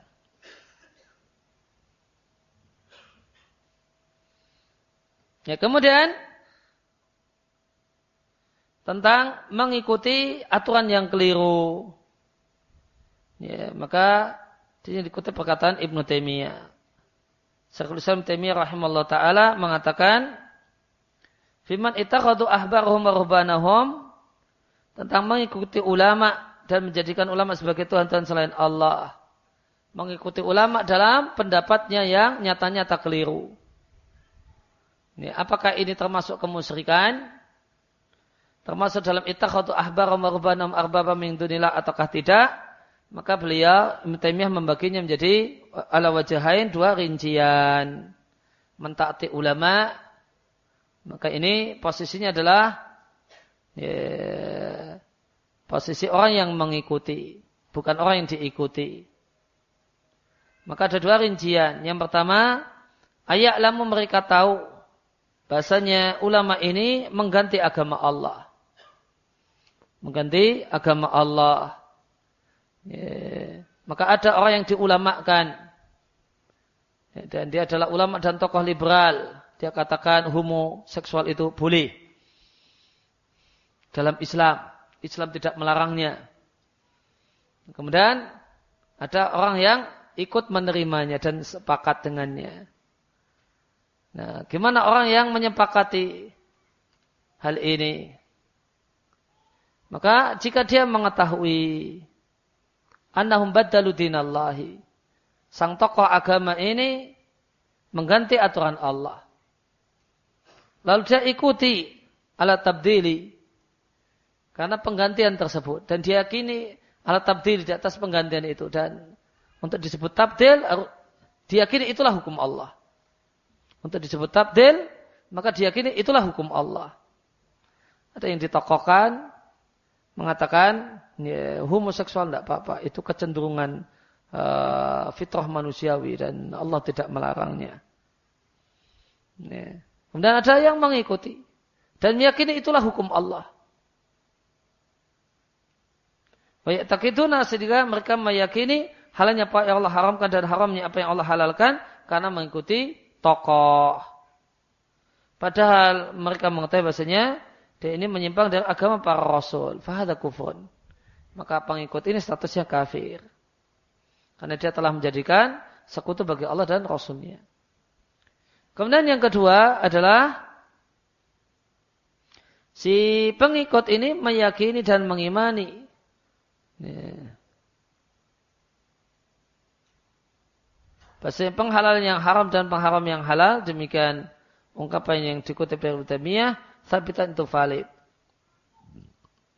Ya, kemudian tentang mengikuti aturan yang keliru. Ya, maka ini dikutip perkataan Ibnu Taimiyah. Syekhul Islam Taimiyah rahimahullah taala mengatakan Fiman ittakhadhu ahbarahum wa tentang mengikuti ulama dan menjadikan ulama sebagai Tuhan-Tuhan selain Allah. Mengikuti ulama dalam pendapatnya yang nyata-nyata keliru. Ini, apakah ini termasuk kemusyrikan? Termasuk dalam ittakhadhu ahbarahum wa rubbanahum arbaba min dunillah ataukah tidak? Maka beliau Ibn Taimiyah membaginya menjadi ala wajahain dua rincian. Mentaati ulama. Maka ini posisinya adalah ya, posisi orang yang mengikuti. Bukan orang yang diikuti. Maka ada dua rincian. Yang pertama, ayat lamu mereka tahu bahasanya ulama ini mengganti agama Allah. Mengganti agama Allah. Ya. Maka ada orang yang diulamakan. Dan dia adalah ulama dan tokoh liberal. Dia katakan homoseksual itu boleh. Dalam Islam. Islam tidak melarangnya. Kemudian ada orang yang ikut menerimanya dan sepakat dengannya. Nah, gimana orang yang menyepakati hal ini? Maka jika dia mengetahui annahum baddalu dinallahi. Sang tokoh agama ini mengganti aturan Allah. Lalu dia ikuti alat tabdili. Karena penggantian tersebut. Dan dia yakini alat tabdili di atas penggantian itu. Dan untuk disebut tabdil, diyakini itulah hukum Allah. Untuk disebut tabdil, maka diyakini itulah hukum Allah. Ada yang ditokohkan, mengatakan ya, homoseksual tidak apa-apa. Itu kecenderungan uh, fitrah manusiawi dan Allah tidak melarangnya. Ya. Kemudian ada yang mengikuti dan meyakini itulah hukum Allah. Wayaktakiduna sehingga mereka meyakini halnya apa yang Allah haramkan dan haramnya apa yang Allah halalkan karena mengikuti tokoh. Padahal mereka mengetahui bahasanya dia ini menyimpang dari agama para rasul. Fahada kufun. Maka pengikut ini statusnya kafir. Karena dia telah menjadikan sekutu bagi Allah dan Rasulnya. Kemudian yang kedua adalah si pengikut ini meyakini dan mengimani. Ya. Bahasa penghalalan yang haram dan pengharam yang halal demikian ungkapan yang dikutip dari Utamiyah sabitan itu valid.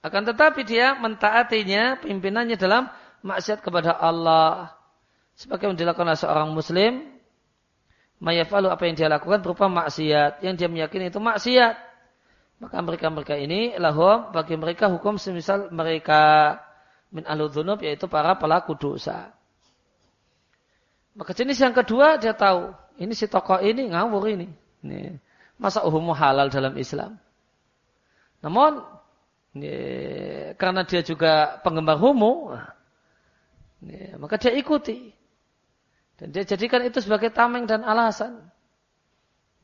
Akan tetapi dia mentaatinya pimpinannya dalam maksiat kepada Allah. Sebagai yang dilakukan oleh seorang muslim, mayafalu apa yang dia lakukan berupa maksiat. Yang dia meyakini itu maksiat. Maka mereka-mereka ini lahum bagi mereka hukum semisal mereka min aludhunub yaitu para pelaku dosa. Maka jenis yang kedua dia tahu, ini si tokoh ini ngawur ini. ini masa hukum halal dalam Islam. Namun ini, karena dia juga penggemar homo, ini, maka dia ikuti. Dan dia jadikan itu sebagai tameng dan alasan.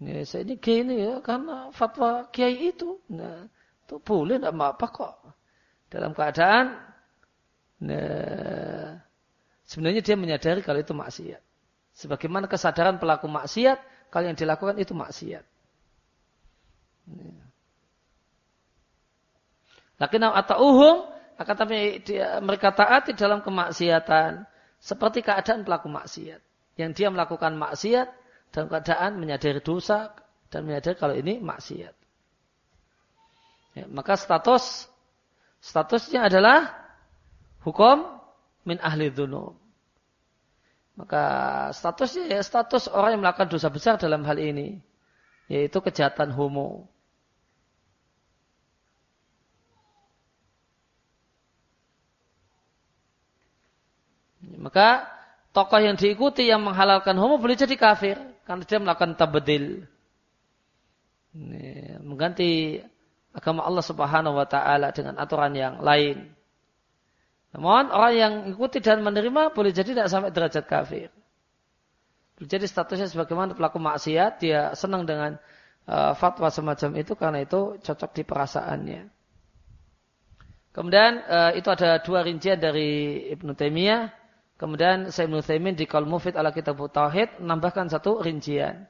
Ini, saya ini gay ini ya karena fatwa kiai itu. Nah, itu boleh tidak apa-apa kok. Dalam keadaan nah, sebenarnya dia menyadari kalau itu maksiat. Sebagaimana kesadaran pelaku maksiat, kalau yang dilakukan itu maksiat. Lakin atau uhum akan tapi mereka taati dalam kemaksiatan seperti keadaan pelaku maksiat. Yang dia melakukan maksiat dalam keadaan menyadari dosa dan menyadari kalau ini maksiat. Ya, maka status statusnya adalah hukum min ahli dzunub. Maka statusnya ya status orang yang melakukan dosa besar dalam hal ini. Yaitu kejahatan homo. Maka tokoh yang diikuti yang menghalalkan homo boleh jadi kafir. Karena dia melakukan tabedil. Mengganti agama Allah Subhanahu wa taala dengan aturan yang lain. Namun orang yang ikuti dan menerima boleh jadi tidak sampai derajat kafir. Jadi statusnya sebagaimana pelaku maksiat, dia senang dengan uh, fatwa semacam itu karena itu cocok di perasaannya. Kemudian uh, itu ada dua rincian dari Ibnu Taimiyah. Kemudian saya Ibnu Taimin di Qal Mufid ala Kitab Tauhid menambahkan satu rincian.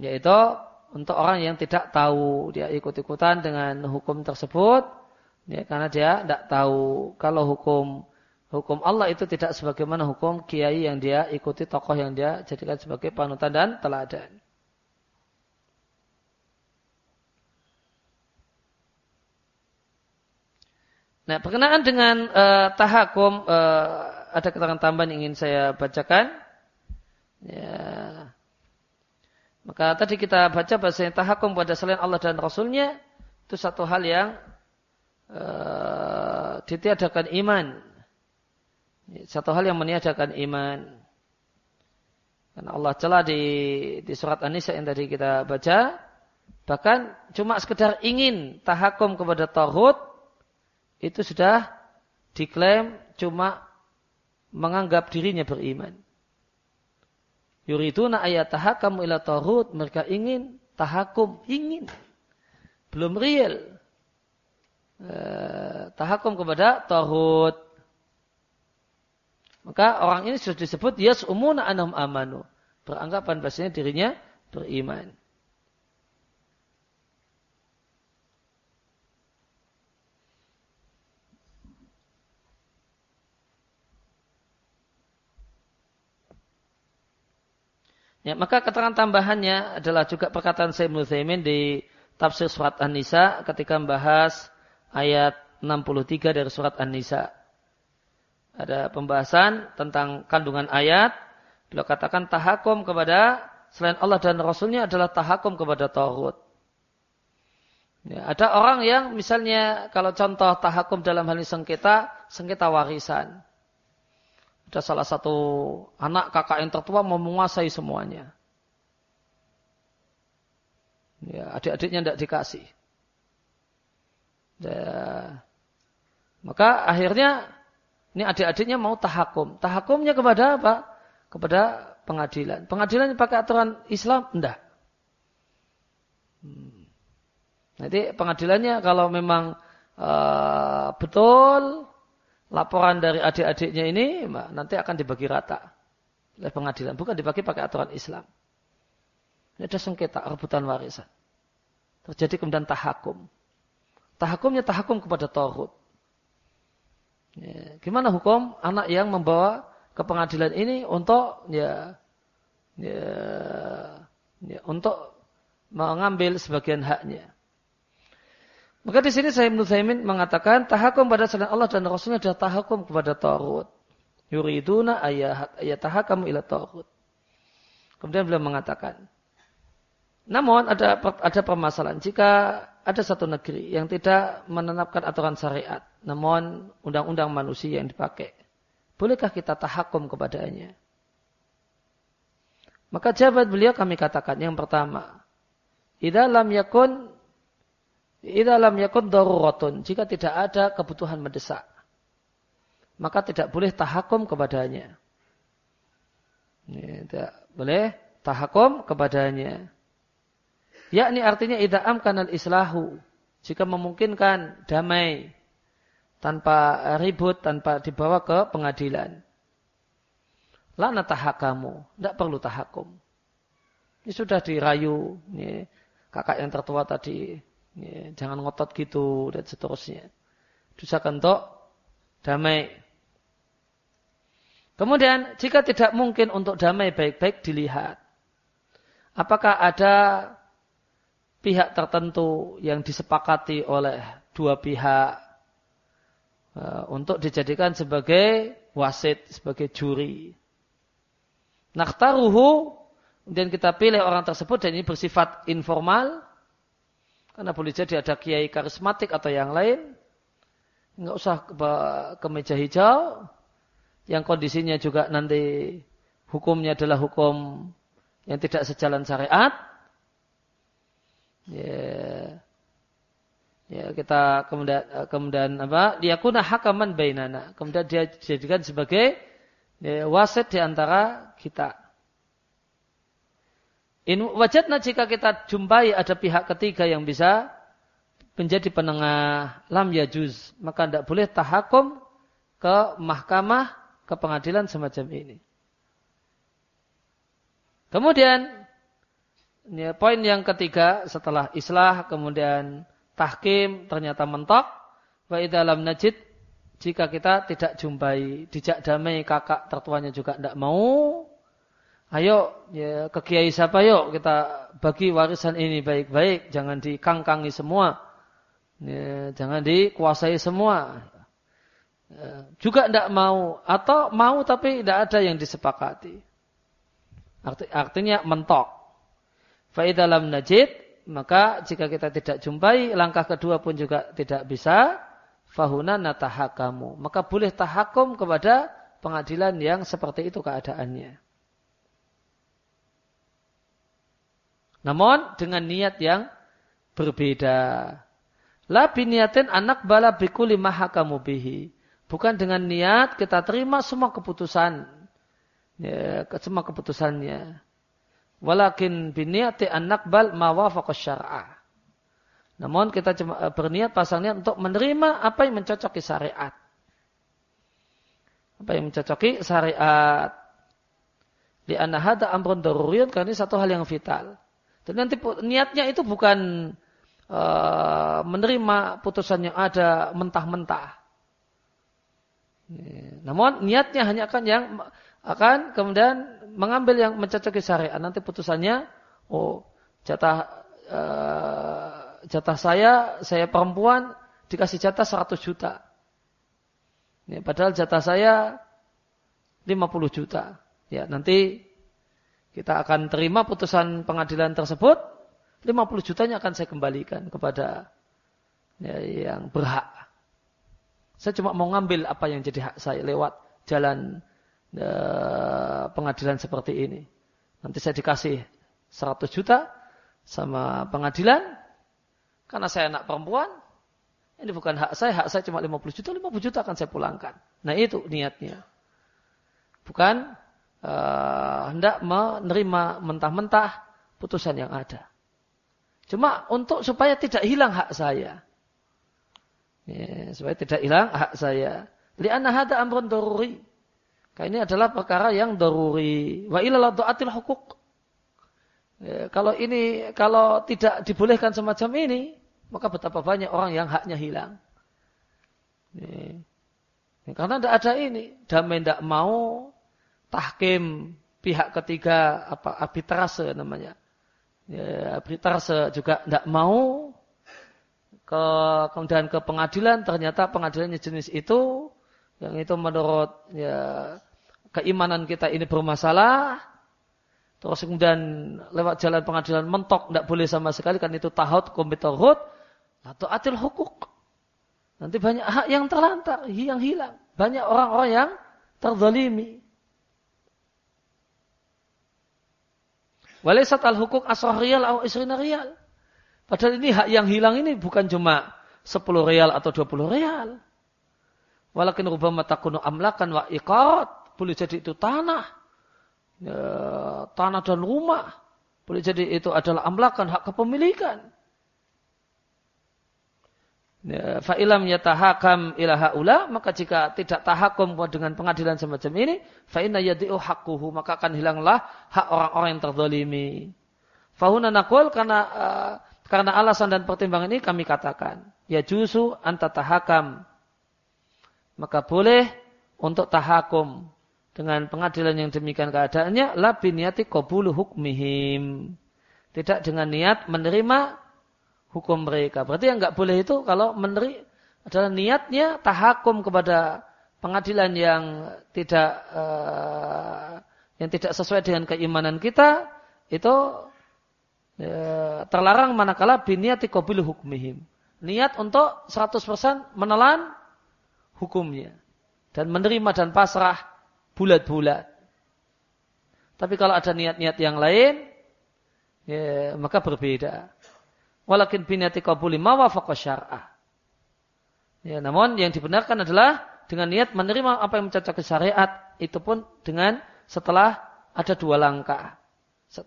Yaitu untuk orang yang tidak tahu dia ikut-ikutan dengan hukum tersebut ya karena dia tidak tahu kalau hukum hukum Allah itu tidak sebagaimana hukum kiai yang dia ikuti tokoh yang dia jadikan sebagai panutan dan teladan. Nah, berkenaan dengan uh, tahakum uh, ada keterangan tambahan yang ingin saya bacakan. Ya, maka tadi kita baca bahasa yang tahakum pada selain Allah dan Rasulnya itu satu hal yang uh, ditiadakan iman. Satu hal yang meniadakan iman. Karena Allah celah di, di surat An-Nisa yang tadi kita baca. Bahkan cuma sekedar ingin tahakum kepada Tauhid itu sudah diklaim cuma menganggap dirinya beriman. Yuriduna ayat tahakam ila tahut. Mereka ingin tahakum. Ingin. Belum real. Eh, tahakum kepada tahut. Maka orang ini sudah disebut yas umuna anam amanu. Beranggapan bahasanya dirinya beriman. Ya, maka keterangan tambahannya adalah juga perkataan Syekh Ibnu di tafsir surat An-Nisa ketika membahas ayat 63 dari surat An-Nisa. Ada pembahasan tentang kandungan ayat. Beliau katakan tahakum kepada selain Allah dan Rasulnya adalah tahakum kepada Tauhid. Ya, ada orang yang misalnya kalau contoh tahakum dalam hal ini sengketa, sengketa warisan. Ada salah satu anak kakak yang tertua mau menguasai semuanya. Ya, adik-adiknya tidak dikasih. Ya. Maka akhirnya ini adik-adiknya mau tahakum. Tahakumnya kepada apa? Kepada pengadilan. Pengadilan pakai aturan Islam? Enggak. Hmm. Nanti pengadilannya kalau memang uh, betul laporan dari adik-adiknya ini nanti akan dibagi rata oleh pengadilan, bukan dibagi pakai aturan Islam. Ini ada sengketa rebutan warisan. Terjadi kemudian tahakum. Tahakumnya tahakum kepada Tauhid. Ya, gimana hukum anak yang membawa ke pengadilan ini untuk ya, ya, ya untuk mengambil sebagian haknya. Maka di sini saya Ibnu mengatakan tahakum pada selain Allah dan Rasulnya adalah tahakum kepada Tauhid. Yuriduna ayat ayat tahakam ila Tauhid. Kemudian beliau mengatakan, namun ada ada permasalahan jika ada satu negeri yang tidak menetapkan aturan syariat, namun undang-undang manusia yang dipakai. Bolehkah kita tahakum kepadanya? Maka jawaban beliau kami katakan yang pertama, idza lam yakun idza lam yakun daruratun, jika tidak ada kebutuhan mendesak, maka tidak boleh tahakum kepadanya. Tidak boleh tahakum kepadanya. Yakni artinya ida'am kanal islahu. Jika memungkinkan damai tanpa ribut, tanpa dibawa ke pengadilan. Lana tahakamu. Tidak perlu tahakum. Ini sudah dirayu. Ini kakak yang tertua tadi. Ini, jangan ngotot gitu dan seterusnya. Dosa kentok damai. Kemudian jika tidak mungkin untuk damai baik-baik dilihat. Apakah ada pihak tertentu yang disepakati oleh dua pihak uh, untuk dijadikan sebagai wasit, sebagai juri. Nakhtaruhu, kemudian kita pilih orang tersebut dan ini bersifat informal, karena boleh jadi ada kiai karismatik atau yang lain, nggak usah ke, ke meja hijau, yang kondisinya juga nanti hukumnya adalah hukum yang tidak sejalan syariat, Ya. Ya, kita kemudian kemudian apa? Dia kuna hakaman bainana. Kemudian dia dijadikan sebagai ya, wasit di antara kita. In wajatna jika kita jumpai ada pihak ketiga yang bisa menjadi penengah lam yajuz, maka tidak boleh tahakum ke mahkamah, ke pengadilan semacam ini. Kemudian Ya, poin yang ketiga setelah islah kemudian tahkim ternyata mentok. Wa dalam najid jika kita tidak jumpai dijak damai kakak tertuanya juga tidak mau. Ayo ya, ke kiai siapa yuk kita bagi warisan ini baik-baik. Jangan dikangkangi semua. Ya, jangan dikuasai semua. Ya, juga tidak mau. Atau mau tapi tidak ada yang disepakati. Arti, artinya mentok. Faidalam najid, maka jika kita tidak jumpai, langkah kedua pun juga tidak bisa, fahuna natahakamu. Maka boleh tahakum kepada pengadilan yang seperti itu keadaannya. Namun dengan niat yang berbeda. La biniatin anak bala bikuli mahakamu bihi. Bukan dengan niat kita terima semua keputusan. Ya, semua keputusannya. Walakin biniati an nakbal mawafaqa syar'ah. Namun kita eh, berniat pasang niat untuk menerima apa yang mencocoki syariat. Apa yang mencocoki syariat. Di anahada amrun daruriyun karena ini satu hal yang vital. Dan nanti niatnya itu bukan uh, menerima putusan yang ada mentah-mentah. Namun niatnya hanya akan yang akan kemudian mengambil yang mencocoki syariat. Nanti putusannya, oh jatah uh, jatah saya, saya perempuan dikasih jatah 100 juta. Ini, padahal jatah saya 50 juta. Ya, nanti kita akan terima putusan pengadilan tersebut, 50 jutanya akan saya kembalikan kepada ya, yang berhak. Saya cuma mau ngambil apa yang jadi hak saya lewat jalan Eh, pengadilan seperti ini. Nanti saya dikasih 100 juta sama pengadilan karena saya anak perempuan. Ini bukan hak saya, hak saya cuma 50 juta, 50 juta akan saya pulangkan. Nah itu niatnya. Bukan uh, hendak menerima mentah-mentah putusan yang ada. Cuma untuk supaya tidak hilang hak saya. Ya, supaya tidak hilang hak saya. Lianna hada amrun daruri. Karena ini adalah perkara yang daruri. Wa ilal doatil hukuk. Ya, kalau ini kalau tidak dibolehkan semacam ini, maka betapa banyak orang yang haknya hilang. Ya. Ya, karena tidak ada ini, damai tidak mau, tahkim pihak ketiga apa arbitrase namanya. Ya, arbitrase juga tidak mau ke kemudian ke pengadilan ternyata pengadilannya jenis itu yang itu menurut ya keimanan kita ini bermasalah, terus kemudian lewat jalan pengadilan mentok, tidak boleh sama sekali, kan itu tahut, komputer hut, Atau atil hukuk. Nanti banyak hak yang terlantar, yang hilang. Banyak orang-orang yang terzalimi. Walaisat al-hukuk asrah riyal atau isrina riyal. Padahal ini hak yang hilang ini bukan cuma 10 riyal atau 20 riyal. Walakin rubama takunu amlakan wa iqarat. Boleh jadi itu tanah. Ya, tanah dan rumah. Boleh jadi itu adalah amlakan, hak kepemilikan. Ya, fa'ilam yatahakam ilaha ula maka jika tidak tahakum dengan pengadilan semacam ini, fa'inna yadi'u haqquhu, maka akan hilanglah hak orang-orang yang terzalimi. Fahuna nakul karena uh, karena alasan dan pertimbangan ini kami katakan, ya jusu anta tahakam. Maka boleh untuk tahakum dengan pengadilan yang demikian keadaannya, la biniyati qabulu hukmihim. Tidak dengan niat menerima hukum mereka. Berarti yang nggak boleh itu kalau meneri adalah niatnya tahakum kepada pengadilan yang tidak uh, yang tidak sesuai dengan keimanan kita itu uh, terlarang manakala biniati qabil hukmihim. Niat untuk 100% menelan hukumnya dan menerima dan pasrah bulat-bulat. Tapi kalau ada niat-niat yang lain, ya, maka berbeda. Walakin binati qabuli ma wafaqa. Ya, namun yang dibenarkan adalah dengan niat menerima apa yang mencocok syariat itu pun dengan setelah ada dua langkah.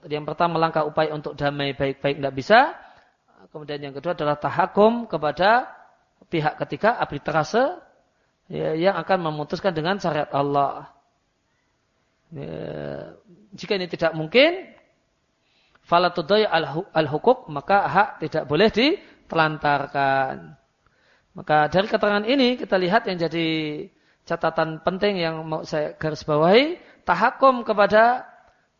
Yang pertama langkah upaya untuk damai baik-baik tidak bisa. Kemudian yang kedua adalah tahakum kepada pihak ketiga arbitrase ya, yang akan memutuskan dengan syariat Allah. Ya, jika ini tidak mungkin, falatudoy al-hukuk, maka hak tidak boleh ditelantarkan. Maka dari keterangan ini kita lihat yang jadi catatan penting yang mau saya garis bawahi, tahakum kepada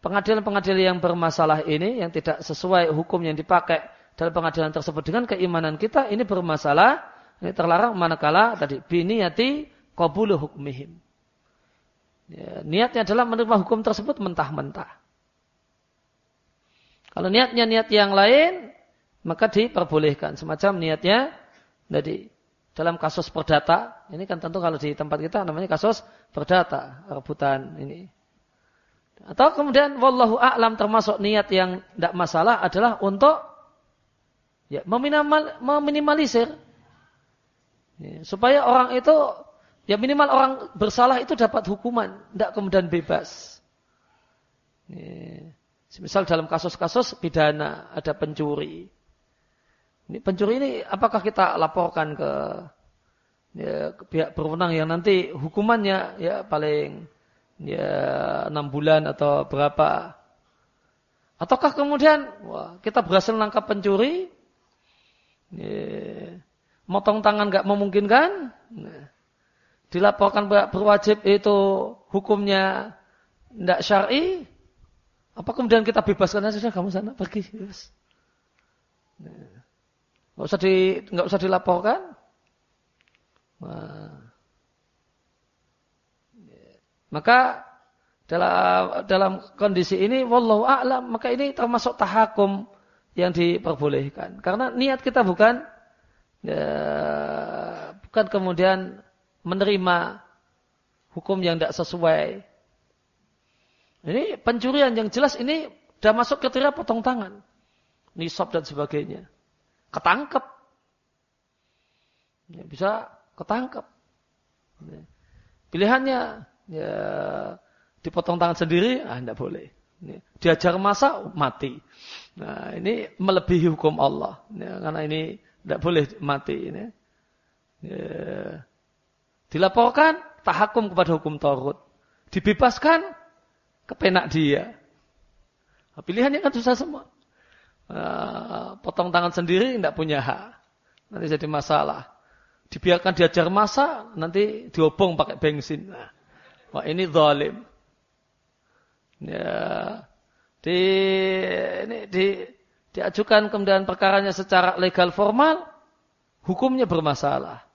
pengadilan-pengadilan yang bermasalah ini, yang tidak sesuai hukum yang dipakai dalam pengadilan tersebut dengan keimanan kita, ini bermasalah, ini terlarang manakala tadi, biniyati qabulu hukmihim. Ya, niatnya adalah menerima hukum tersebut mentah-mentah. Kalau niatnya niat yang lain, maka diperbolehkan. Semacam niatnya dari dalam kasus perdata, ini kan tentu kalau di tempat kita namanya kasus perdata, rebutan ini. Atau kemudian wallahu a'lam termasuk niat yang tidak masalah adalah untuk ya, meminimal, meminimalisir ya, supaya orang itu ya minimal orang bersalah itu dapat hukuman, tidak kemudian bebas. Ya. Misal dalam kasus-kasus pidana ada pencuri. Ini pencuri ini apakah kita laporkan ke, ya, ke pihak berwenang yang nanti hukumannya ya paling ya enam bulan atau berapa? Ataukah kemudian wah, kita berhasil menangkap pencuri, ya, motong tangan nggak memungkinkan, nah, dilaporkan berwajib itu hukumnya tidak syar'i, apa kemudian kita bebaskan saja kamu sana pergi. Yes. Nggak usah di usah dilaporkan. Maka dalam dalam kondisi ini wallahu a'lam maka ini termasuk tahakum yang diperbolehkan karena niat kita bukan ya, bukan kemudian menerima hukum yang tidak sesuai ini pencurian yang jelas ini sudah masuk kriteria potong tangan. Nisab dan sebagainya. Ketangkep. Ya, bisa ketangkep. Ya. Pilihannya ya dipotong tangan sendiri, ah tidak boleh. Ya. Diajar masa mati. Nah ini melebihi hukum Allah. Ya, karena ini tidak boleh mati. Ini. Ya. Dilaporkan tahakum kepada hukum Taurat. Dibebaskan kepenak dia. Nah, pilihannya kan susah semua. Uh, potong tangan sendiri tidak punya hak. Nanti jadi masalah. Dibiarkan diajar masa, nanti diobong pakai bensin. Nah, wah ini zalim. Ya, di, ini, di, diajukan kemudian perkaranya secara legal formal, hukumnya bermasalah.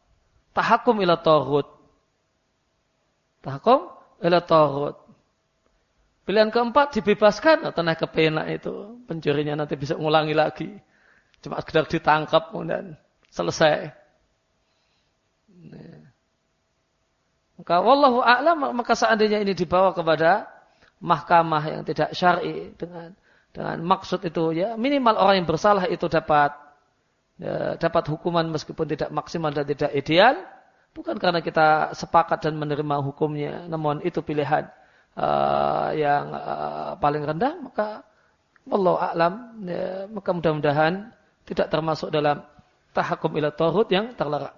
Tahakum ila torut. Tahakum ila torut. Pilihan keempat dibebaskan, atau tenang kepenak itu. Pencurinya nanti bisa ngulangi lagi. Cuma sekedar ditangkap kemudian Selesai. Maka wallahu a'lam maka seandainya ini dibawa kepada mahkamah yang tidak syar'i dengan dengan maksud itu ya minimal orang yang bersalah itu dapat ya, dapat hukuman meskipun tidak maksimal dan tidak ideal bukan karena kita sepakat dan menerima hukumnya namun itu pilihan uh, yang uh, paling rendah maka wallahu a'lam. Ya, maka mudah-mudahan tidak termasuk dalam tahakum ila tauhid yang terlarang.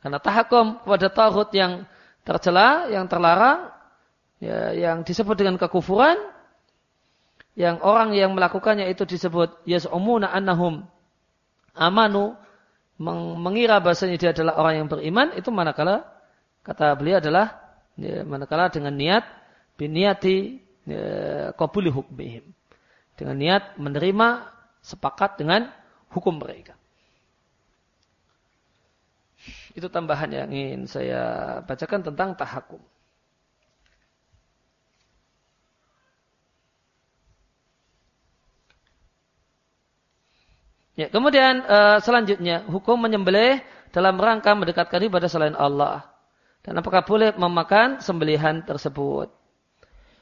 Karena tahakum kepada tauhid yang tercela, yang terlarang, ya, yang disebut dengan kekufuran, yang orang yang melakukannya itu disebut yas'umuna annahum amanu, mengira bahasanya dia adalah orang yang beriman, itu manakala kata beliau adalah ya, manakala dengan niat biniati ya, qabuli hukmihim. Dengan niat menerima sepakat dengan hukum mereka. Itu tambahan yang ingin saya bacakan tentang tahakum. Ya, kemudian uh, selanjutnya hukum menyembelih dalam rangka mendekatkan ibadah selain Allah. Dan apakah boleh memakan sembelihan tersebut?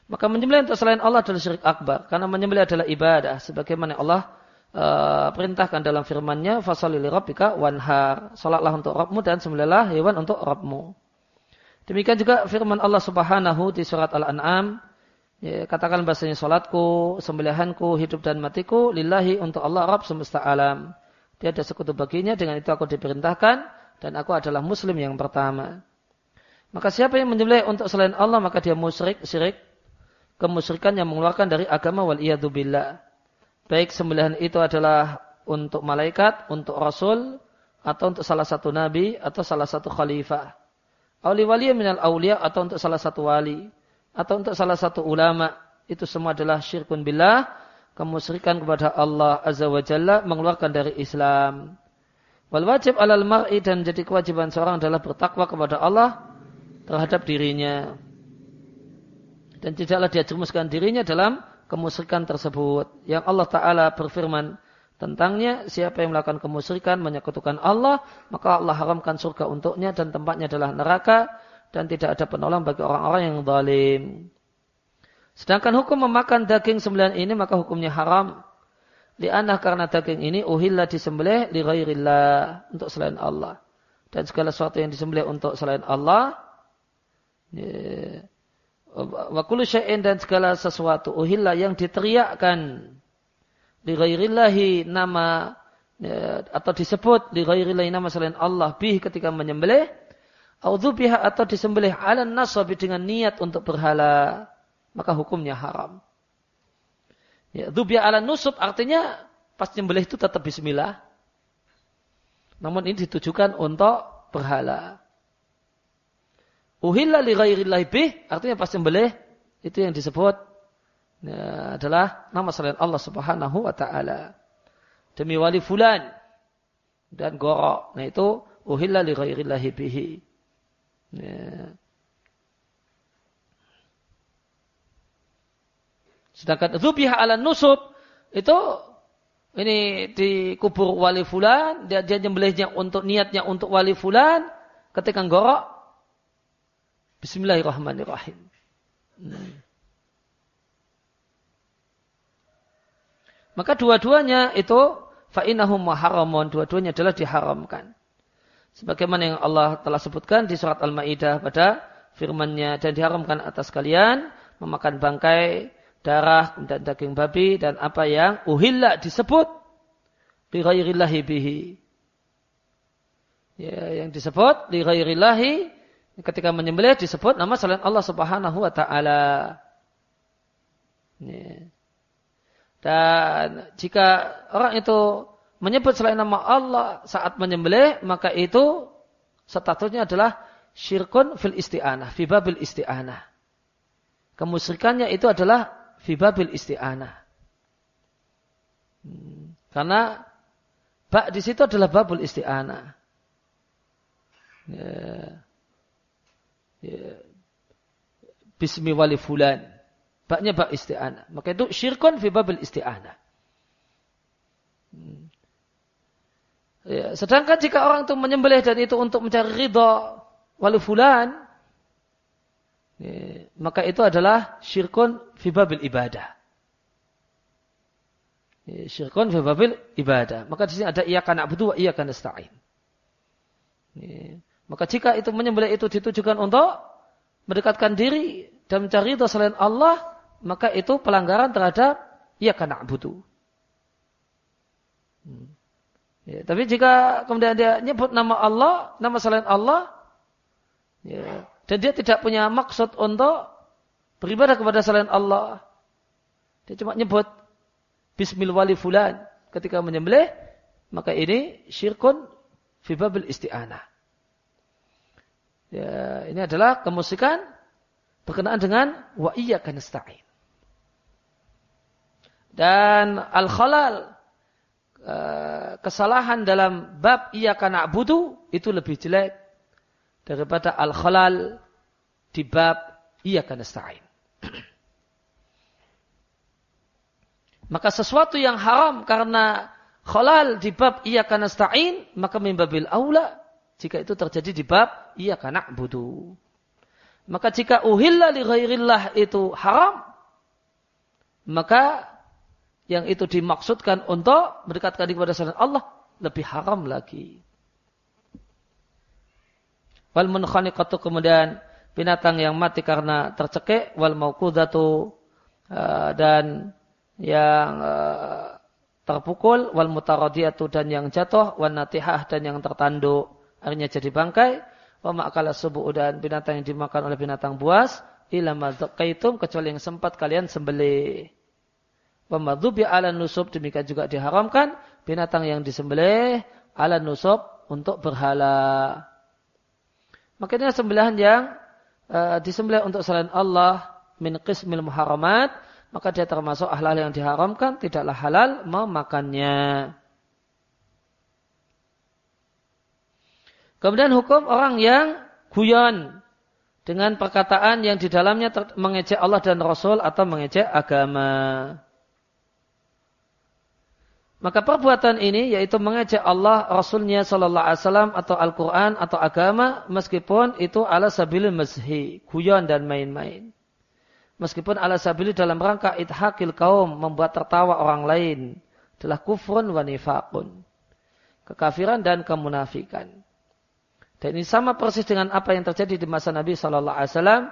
Maka menyembelih untuk selain Allah adalah syirik akbar. Karena menyembelih adalah ibadah. Sebagaimana Allah uh, perintahkan dalam firman-Nya fasalli rabbika wanhar. Salatlah untuk Rabbmu dan sembelihlah hewan untuk Rabbmu. Demikian juga firman Allah Subhanahu di surat Al-An'am, ya, katakan bahasanya salatku, sembelihanku, hidup dan matiku lillahi untuk Allah Rabb semesta alam. Tiada sekutu baginya, dengan itu aku diperintahkan dan aku adalah muslim yang pertama. Maka siapa yang menyembelih untuk selain Allah maka dia musyrik, syirik, kemusyrikan yang mengeluarkan dari agama wal billah baik sembelihan itu adalah untuk malaikat, untuk rasul, atau untuk salah satu nabi, atau salah satu khalifah. Awli wali minal awliya, atau untuk salah satu wali, atau untuk salah satu ulama. Itu semua adalah syirkun billah, kemusyrikan kepada Allah Azza wa Jalla, mengeluarkan dari Islam. Wal wajib alal mar'i dan jadi kewajiban seorang adalah bertakwa kepada Allah terhadap dirinya. Dan tidaklah dia dirinya dalam kemusyrikan tersebut. Yang Allah Ta'ala berfirman tentangnya, siapa yang melakukan kemusyrikan, menyekutukan Allah, maka Allah haramkan surga untuknya dan tempatnya adalah neraka dan tidak ada penolong bagi orang-orang yang zalim. Sedangkan hukum memakan daging sembilan ini maka hukumnya haram. Lianah karena daging ini uhilla disembelih li untuk selain Allah. Dan segala sesuatu yang disembelih untuk selain Allah wa kullu syai'in dan segala sesuatu uhilla yang diteriakkan li ghairillahi nama ya, atau disebut li ghairillahi nama selain Allah bih ketika menyembelih biha atau disembelih ala nasabi dengan niat untuk berhala maka hukumnya haram. Ya, dzubya ala nusub artinya pas nyembelih itu tetap bismillah. Namun ini ditujukan untuk berhala. Uhilla li ghairillahi bih, artinya pas sembelih itu yang disebut ya, adalah nama selain Allah Subhanahu wa taala. Demi wali fulan dan gorok. Nah itu uhilla li ghairillahi bihi. Ya. Sedangkan zubiha ala nusub itu ini di kubur wali fulan, dia, dia nyembelihnya untuk niatnya untuk wali fulan, ketika gorok Bismillahirrahmanirrahim. Maka dua-duanya itu fa'inahum haramun. Dua-duanya adalah diharamkan. Sebagaimana yang Allah telah sebutkan di surat Al-Ma'idah pada firmannya dan diharamkan atas kalian memakan bangkai, darah, dan daging babi dan apa yang uhilla disebut li ghairillahi bihi. Ya, yang disebut li ghairillahi ketika menyembelih disebut nama selain Allah Subhanahu wa taala. Dan jika orang itu menyebut selain nama Allah saat menyembelih, maka itu statusnya adalah syirkun fil isti'anah, fi babil isti'anah. Kemusyrikannya itu adalah fi babil isti'anah. Karena bak di situ adalah babul isti'anah. Ya ya, bismi wali fulan. Baknya bak isti'anah. Maka itu syirkun fi babil isti'anah. Hmm. Ya, sedangkan jika orang itu menyembelih dan itu untuk mencari ridho wali fulan, ya, maka itu adalah syirkun fi babil ibadah. Ya, syirkun fi babil ibadah. Maka di sini ada iya kana butuh, iya kana nasta'in. Ya, maka jika itu menyembelih itu ditujukan untuk mendekatkan diri dan mencari ridho selain Allah, maka itu pelanggaran terhadap iya kana butuh. Hmm. Ya, tapi jika kemudian dia nyebut nama Allah, nama selain Allah, ya, dan dia tidak punya maksud untuk beribadah kepada selain Allah, dia cuma nyebut Bismil wali fulan ketika menyembelih, maka ini syirkun fi babil isti'anah. Ya, ini adalah kemusikan berkenaan dengan wa iyyaka nasta'in. Dan al-khalal Eh, kesalahan dalam bab karena butuh itu lebih jelek daripada al-khalal di bab iya karena stain. Maka sesuatu yang haram karena khalal di bab iya karena stain, maka mimbabil aula jika itu terjadi di bab iya karena butuh. Maka jika uhilla li ghairillah itu haram, maka yang itu dimaksudkan untuk mendekatkan diri kepada selain Allah lebih haram lagi. Wal munkhaniqatu kemudian binatang yang mati karena tercekik wal mauqudatu uh, dan yang uh, terpukul wal mutaradiyatu dan yang jatuh wan natihah dan yang tertanduk akhirnya jadi bangkai wa ma'akala subuh dan binatang yang dimakan oleh binatang buas ila madzaqaitum kecuali yang sempat kalian sembelih Pemadhubi ala nusub demikian juga diharamkan binatang yang disembelih ala nusub untuk berhala. Makanya sembelihan yang uh, disembelih untuk selain Allah min qismil muharamat maka dia termasuk halal yang diharamkan tidaklah halal memakannya. Kemudian hukum orang yang guyon dengan perkataan yang di dalamnya mengejek Allah dan Rasul atau mengejek agama. Maka perbuatan ini yaitu mengejek Allah, Rasulnya Sallallahu Alaihi Wasallam atau Al-Quran atau agama meskipun itu ala sabili mazhi, guyon dan main-main. Meskipun ala sabili dalam rangka ithakil kaum membuat tertawa orang lain adalah kufrun wa nifakun. Kekafiran dan kemunafikan. Dan ini sama persis dengan apa yang terjadi di masa Nabi Sallallahu Alaihi Wasallam,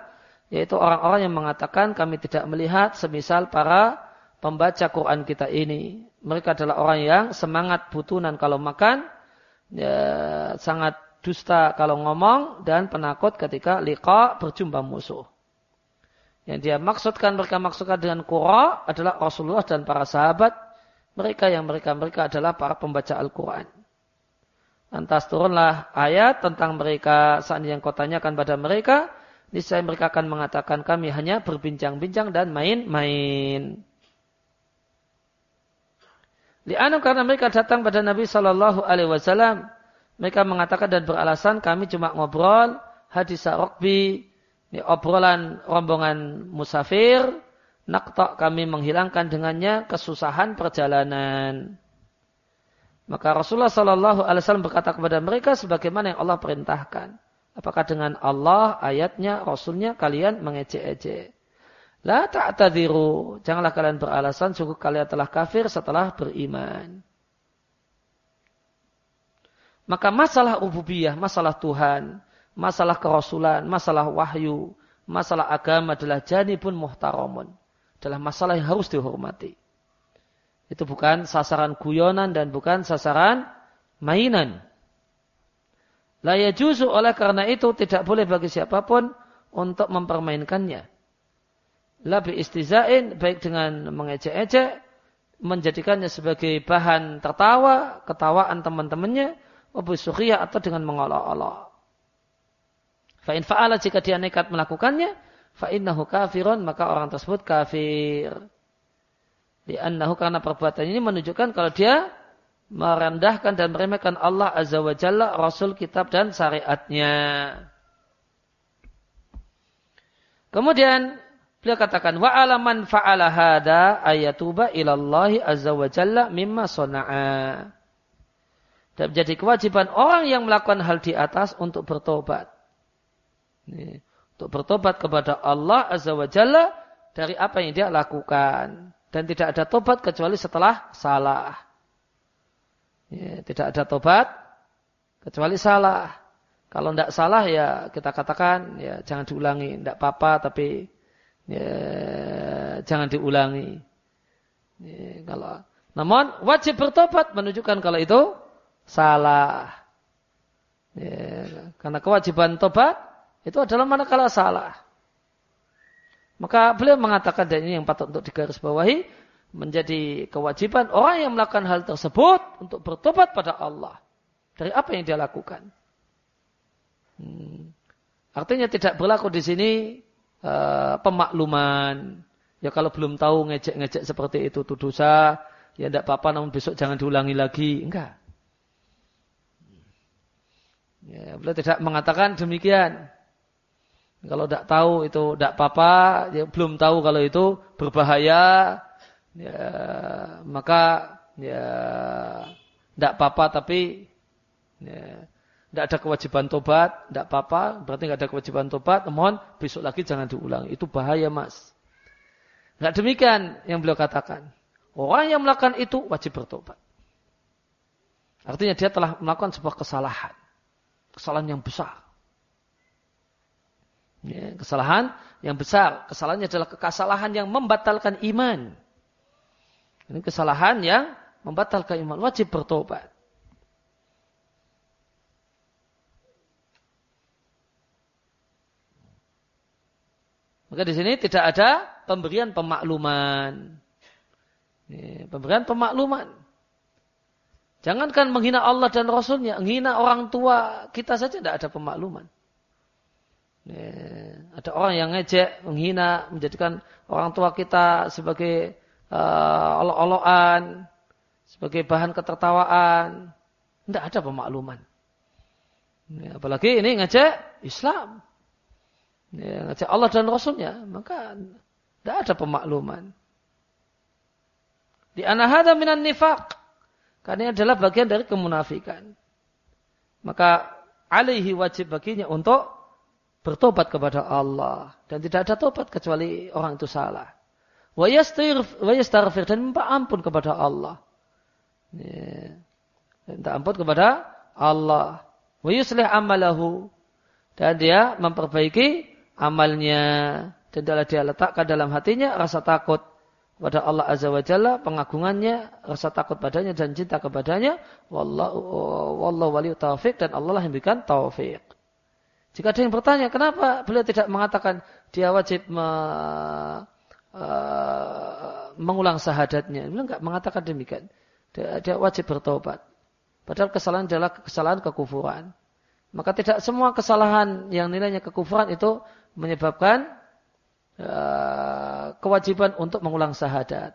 yaitu orang-orang yang mengatakan kami tidak melihat semisal para pembaca Quran kita ini. Mereka adalah orang yang semangat butunan kalau makan, ya, sangat dusta kalau ngomong, dan penakut ketika liqa berjumpa musuh. Yang dia maksudkan, mereka maksudkan dengan Qura adalah Rasulullah dan para sahabat. Mereka yang mereka-mereka adalah para pembaca Al-Quran. Lantas turunlah ayat tentang mereka saat yang kau tanyakan pada mereka. Niscaya mereka akan mengatakan kami hanya berbincang-bincang dan main-main. Li'anam karena mereka datang pada Nabi Shallallahu Alaihi Wasallam, mereka mengatakan dan beralasan kami cuma ngobrol hadis rokbi, ini obrolan rombongan musafir, naktok kami menghilangkan dengannya kesusahan perjalanan. Maka Rasulullah Shallallahu Alaihi Wasallam berkata kepada mereka sebagaimana yang Allah perintahkan. Apakah dengan Allah, ayatnya, Rasulnya kalian mengecek-ecek? La ta'tadiru. Janganlah kalian beralasan sungguh kalian telah kafir setelah beriman. Maka masalah ububiyah, masalah Tuhan, masalah kerasulan, masalah wahyu, masalah agama adalah janibun muhtaramun. Adalah masalah yang harus dihormati. Itu bukan sasaran guyonan dan bukan sasaran mainan. La yajuzu oleh karena itu tidak boleh bagi siapa pun untuk mempermainkannya labi istizain baik dengan mengejek-ejek menjadikannya sebagai bahan tertawa, ketawaan teman-temannya, wabusukhiyah atau dengan mengolok-olok. Fa'in fa'ala jika dia nekat melakukannya, fa'innahu kafirun, maka orang tersebut kafir. Liannahu karena perbuatan ini menunjukkan kalau dia merendahkan dan meremehkan Allah Azza wa Jalla, Rasul, Kitab, dan syariatnya. Kemudian Beliau katakan wa alaman fa'ala hada ayatuba ilallahi azza wa jalla mimma sana'a. Dan menjadi kewajiban orang yang melakukan hal di atas untuk bertobat. Untuk bertobat kepada Allah Azza wa Jalla dari apa yang dia lakukan. Dan tidak ada tobat kecuali setelah salah. Ya, tidak ada tobat kecuali salah. Kalau tidak salah ya kita katakan ya jangan diulangi, tidak apa-apa tapi ya, jangan diulangi. Ya, kalau namun wajib bertobat menunjukkan kalau itu salah. Ya, karena kewajiban tobat itu adalah manakala salah. Maka beliau mengatakan dan ini yang patut untuk digarisbawahi menjadi kewajiban orang yang melakukan hal tersebut untuk bertobat pada Allah dari apa yang dia lakukan. Hmm. Artinya tidak berlaku di sini uh, pemakluman. Ya kalau belum tahu ngejek-ngejek seperti itu itu dosa, ya tidak apa-apa namun besok jangan diulangi lagi. Enggak. Ya, beliau tidak mengatakan demikian. Kalau tidak tahu itu tidak apa-apa, ya, belum tahu kalau itu berbahaya, ya, maka ya tidak apa-apa tapi ya, tidak ada kewajiban tobat, tidak apa-apa, berarti tidak ada kewajiban tobat, mohon besok lagi jangan diulangi, itu bahaya mas. Tidak demikian yang beliau katakan. Orang yang melakukan itu wajib bertobat. Artinya dia telah melakukan sebuah kesalahan. Kesalahan yang besar. Ya, kesalahan yang besar. Kesalahannya adalah kesalahan yang membatalkan iman. Ini kesalahan yang membatalkan iman. Wajib bertobat. Maka di sini tidak ada pemberian pemakluman. Ini, pemberian pemakluman. Jangankan menghina Allah dan Rasulnya, menghina orang tua kita saja tidak ada pemakluman. Ya, ada orang yang ngejek, menghina, menjadikan orang tua kita sebagai uh, olok-olokan, sebagai bahan ketertawaan. Tidak ada pemakluman. Ya, apalagi ini ngejek Islam. Ya, ngejek Allah dan Rasulnya. Maka tidak ada pemakluman. Di anahada minan nifak. Karena ini adalah bagian dari kemunafikan. Maka alaihi wajib baginya untuk bertobat kepada Allah dan tidak ada tobat kecuali orang itu salah. Wa yastaghfir dan minta ampun kepada Allah. Ya. Minta ampun kepada Allah. Wa yuslih amalahu dan dia memperbaiki amalnya dan dia letakkan dalam hatinya rasa takut kepada Allah Azza wa Jalla, pengagungannya, rasa takut padanya dan cinta kepadanya. Wallahu wallahu wali taufik dan Allah lah yang berikan taufik. Jika ada yang bertanya, kenapa beliau tidak mengatakan dia wajib me, uh, mengulang sahadatnya? Beliau enggak mengatakan demikian. Dia, dia wajib bertobat. Padahal kesalahan adalah kesalahan kekufuran. Maka tidak semua kesalahan yang nilainya kekufuran itu menyebabkan uh, kewajiban untuk mengulang sahadat.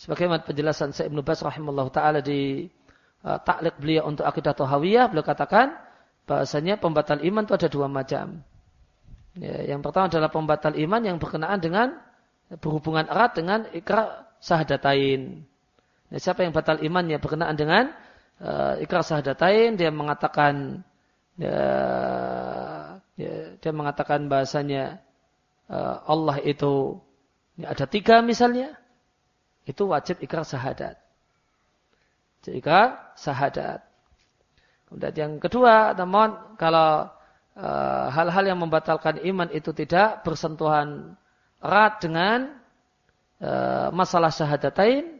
Sebagaimana penjelasan Syekh Ibnu Bas rahimahullah taala di uh, taklik beliau untuk akidah Tohawiyah, beliau katakan bahasanya pembatal iman itu ada dua macam. Ya, yang pertama adalah pembatal iman yang berkenaan dengan berhubungan erat dengan ikrar sahadatain. Nah, siapa yang batal imannya berkenaan dengan uh, ikrar sahadatain, dia mengatakan ya, ya, dia mengatakan bahasanya uh, Allah itu ya, ada tiga misalnya, itu wajib ikrar sahadat. Ikrar sahadat. Kemudian yang kedua, namun kalau eh, hal-hal uh, yang membatalkan iman itu tidak bersentuhan erat dengan uh, masalah syahadatain,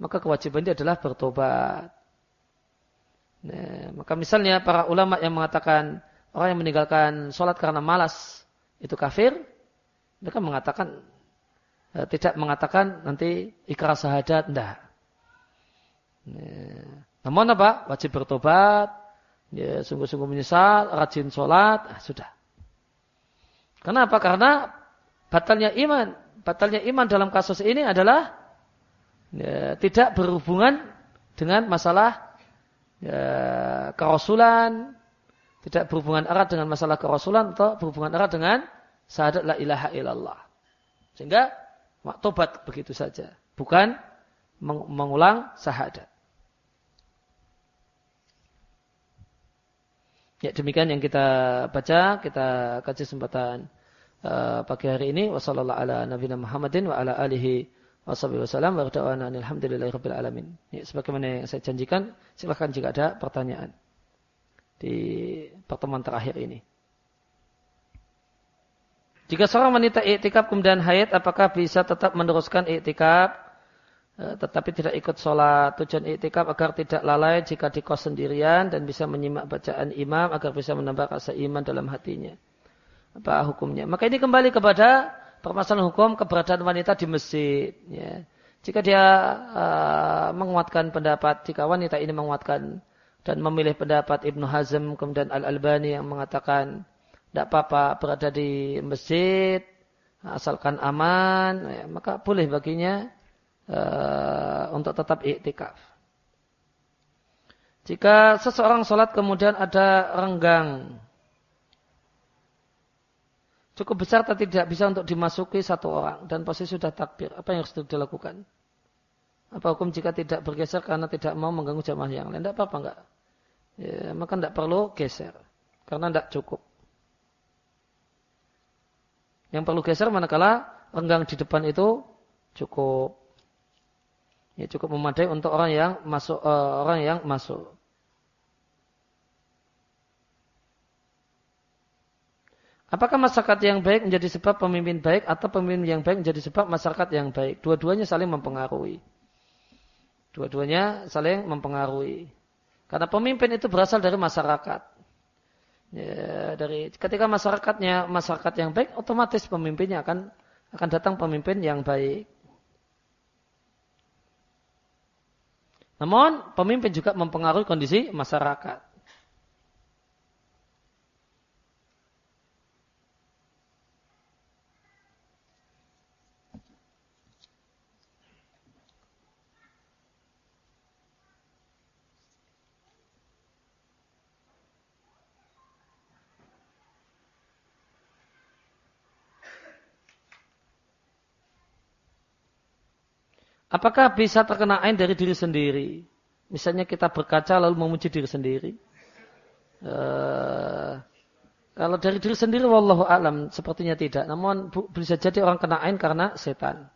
maka kewajiban dia adalah bertobat. Nah, maka misalnya para ulama yang mengatakan orang yang meninggalkan sholat karena malas itu kafir, mereka mengatakan uh, tidak mengatakan nanti ikrar syahadat, tidak. Nah, namun apa? Wajib bertobat, ya, sungguh-sungguh menyesal, rajin sholat, ah, sudah. Kenapa? Karena batalnya iman. Batalnya iman dalam kasus ini adalah ya, tidak berhubungan dengan masalah ya, kerasulan, tidak berhubungan erat dengan masalah kerasulan atau berhubungan erat dengan syahadat la ilaha illallah. Sehingga tobat begitu saja, bukan mengulang syahadat. Ya demikian yang kita baca, kita kaji kesempatan uh, pagi hari ini. Wassalamualaikum ala nabiyina Muhammadin wa ala alihi wasallam wa alamin. Ya, sebagaimana yang saya janjikan, silahkan jika ada pertanyaan di pertemuan terakhir ini. Jika seorang wanita iktikaf kemudian haid, apakah bisa tetap meneruskan iktikaf tetapi tidak ikut sholat tujuan iktikaf agar tidak lalai jika di kos sendirian dan bisa menyimak bacaan imam agar bisa menambah rasa iman dalam hatinya. Apa hukumnya? Maka ini kembali kepada permasalahan hukum keberadaan wanita di masjid. Ya. Jika dia uh, menguatkan pendapat, jika wanita ini menguatkan dan memilih pendapat Ibnu Hazm kemudian Al Albani yang mengatakan tidak apa-apa berada di masjid asalkan aman, ya, maka boleh baginya uh, untuk tetap iktikaf. Jika seseorang sholat kemudian ada renggang, cukup besar atau tidak bisa untuk dimasuki satu orang dan posisi sudah takbir, apa yang harus dilakukan? Apa hukum jika tidak bergeser karena tidak mau mengganggu jamaah yang lain? Tidak apa-apa enggak. Ya, maka tidak perlu geser karena tidak cukup. Yang perlu geser manakala renggang di depan itu cukup ya cukup memadai untuk orang yang masuk uh, orang yang masuk. Apakah masyarakat yang baik menjadi sebab pemimpin baik atau pemimpin yang baik menjadi sebab masyarakat yang baik? Dua-duanya saling mempengaruhi. Dua-duanya saling mempengaruhi. Karena pemimpin itu berasal dari masyarakat. Ya, dari ketika masyarakatnya masyarakat yang baik, otomatis pemimpinnya akan akan datang pemimpin yang baik. Namun pemimpin juga mempengaruhi kondisi masyarakat. Apakah bisa terkena ain dari diri sendiri? Misalnya kita berkaca lalu memuji diri sendiri. Uh, kalau dari diri sendiri, wallahu alam, sepertinya tidak. Namun bisa jadi orang kena ain karena setan.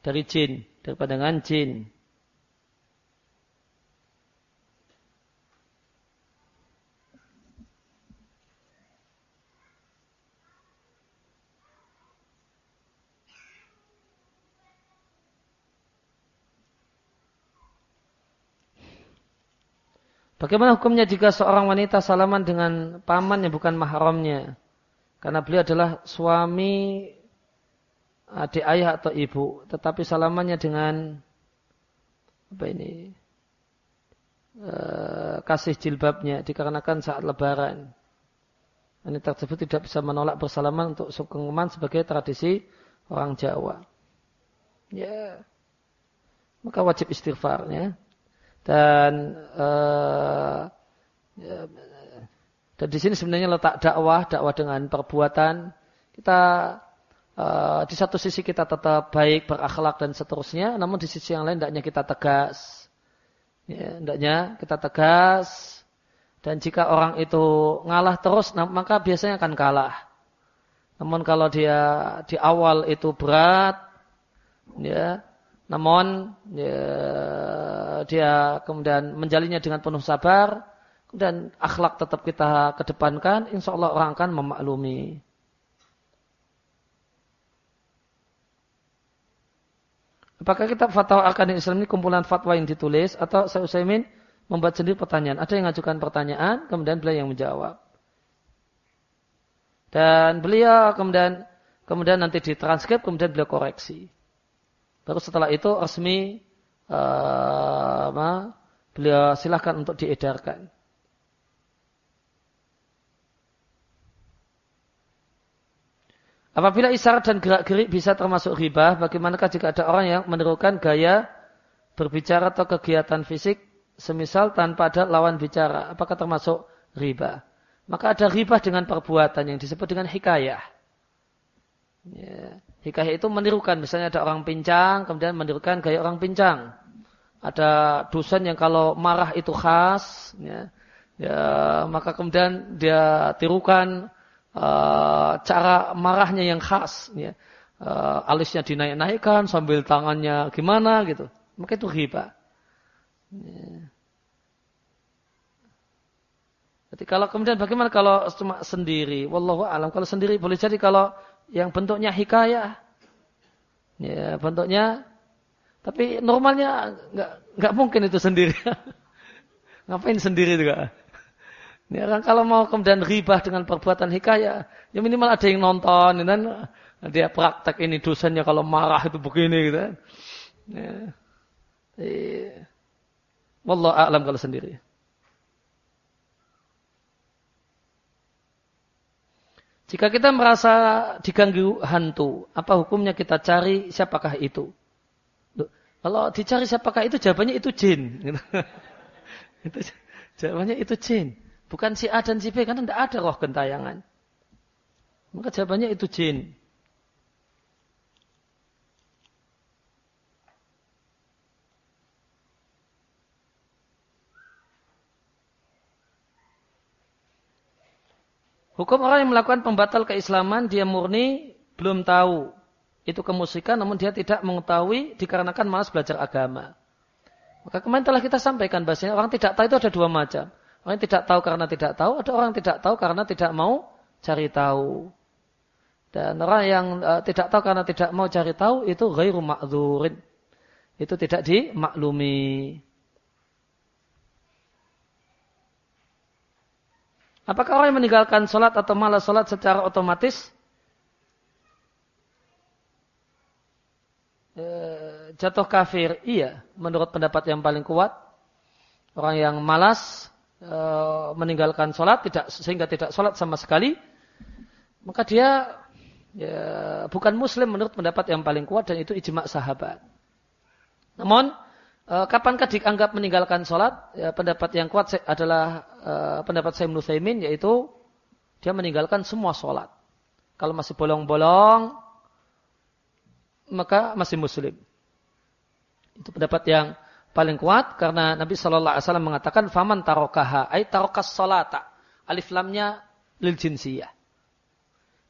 Dari jin, dari pandangan jin. Bagaimana hukumnya jika seorang wanita salaman dengan paman yang bukan mahramnya? Karena beliau adalah suami adik ayah atau ibu, tetapi salamannya dengan apa ini? E, kasih jilbabnya dikarenakan saat lebaran. Wanita tersebut tidak bisa menolak bersalaman untuk sungkeman sebagai tradisi orang Jawa. Ya, maka wajib istighfarnya. Dan uh, dan di sini sebenarnya letak dakwah, dakwah dengan perbuatan. Kita uh, di satu sisi kita tetap baik, berakhlak dan seterusnya, namun di sisi yang lain hendaknya kita tegas. Ya, kita tegas. Dan jika orang itu ngalah terus, maka biasanya akan kalah. Namun kalau dia di awal itu berat, ya, namun ya, dia kemudian menjalinnya dengan penuh sabar, dan akhlak tetap kita kedepankan, insya Allah orang akan memaklumi. Apakah kita fatwa akan Islam ini kumpulan fatwa yang ditulis atau saya Usaimin membuat sendiri pertanyaan? Ada yang mengajukan pertanyaan, kemudian beliau yang menjawab. Dan beliau kemudian kemudian nanti ditranskrip, kemudian beliau koreksi. Baru setelah itu resmi uh, beliau silahkan untuk diedarkan. Apabila isyarat dan gerak-gerik bisa termasuk riba, bagaimanakah jika ada orang yang menirukan gaya berbicara atau kegiatan fisik semisal tanpa ada lawan bicara, apakah termasuk riba? Maka ada riba dengan perbuatan yang disebut dengan hikayah. Ya. Hikayah itu menirukan, misalnya ada orang pincang, kemudian menirukan gaya orang pincang. Ada dosen yang kalau marah itu khas, ya. ya maka kemudian dia tirukan uh, cara marahnya yang khas ya. Uh, alisnya dinaik-naikkan sambil tangannya gimana gitu maka itu riba ya. Jadi kalau kemudian bagaimana kalau cuma sendiri wallahu alam kalau sendiri boleh jadi kalau yang bentuknya hikayah ya bentuknya tapi normalnya nggak nggak mungkin itu sendiri ngapain sendiri juga Ya kan kalau mau kemudian ribah dengan perbuatan hikayah, ya minimal ada yang nonton, dan dia praktek ini dosennya kalau marah itu begini gitu kan. Ya. Eh. Wallah a'lam kalau sendiri. Jika kita merasa diganggu hantu, apa hukumnya kita cari siapakah itu? Kalau dicari siapakah itu, jawabannya itu jin. itu, jawabannya itu jin. Bukan si A dan si B karena tidak ada roh gentayangan. Maka jawabannya itu jin. Hukum orang yang melakukan pembatal keislaman, dia murni belum tahu itu kemusikan, namun dia tidak mengetahui dikarenakan malas belajar agama. Maka kemarin telah kita sampaikan bahasanya orang tidak tahu itu ada dua macam. Orang yang tidak tahu karena tidak tahu, ada orang yang tidak tahu karena tidak mau cari tahu. Dan orang yang uh, tidak tahu karena tidak mau cari tahu itu ghairu ma'dzurin. Itu tidak dimaklumi. Apakah orang yang meninggalkan sholat atau malas sholat secara otomatis e, jatuh kafir? Iya, menurut pendapat yang paling kuat. Orang yang malas e, meninggalkan sholat tidak sehingga tidak sholat sama sekali, maka dia ya, bukan muslim menurut pendapat yang paling kuat dan itu ijma sahabat. Namun kapankah dianggap meninggalkan sholat? Ya, pendapat yang kuat adalah e, pendapat saya Nusaimin yaitu dia meninggalkan semua sholat. Kalau masih bolong-bolong, maka masih muslim. Itu pendapat yang paling kuat karena Nabi Shallallahu Alaihi Wasallam mengatakan faman tarokaha ay tarokas salata alif lamnya lil jinsiyah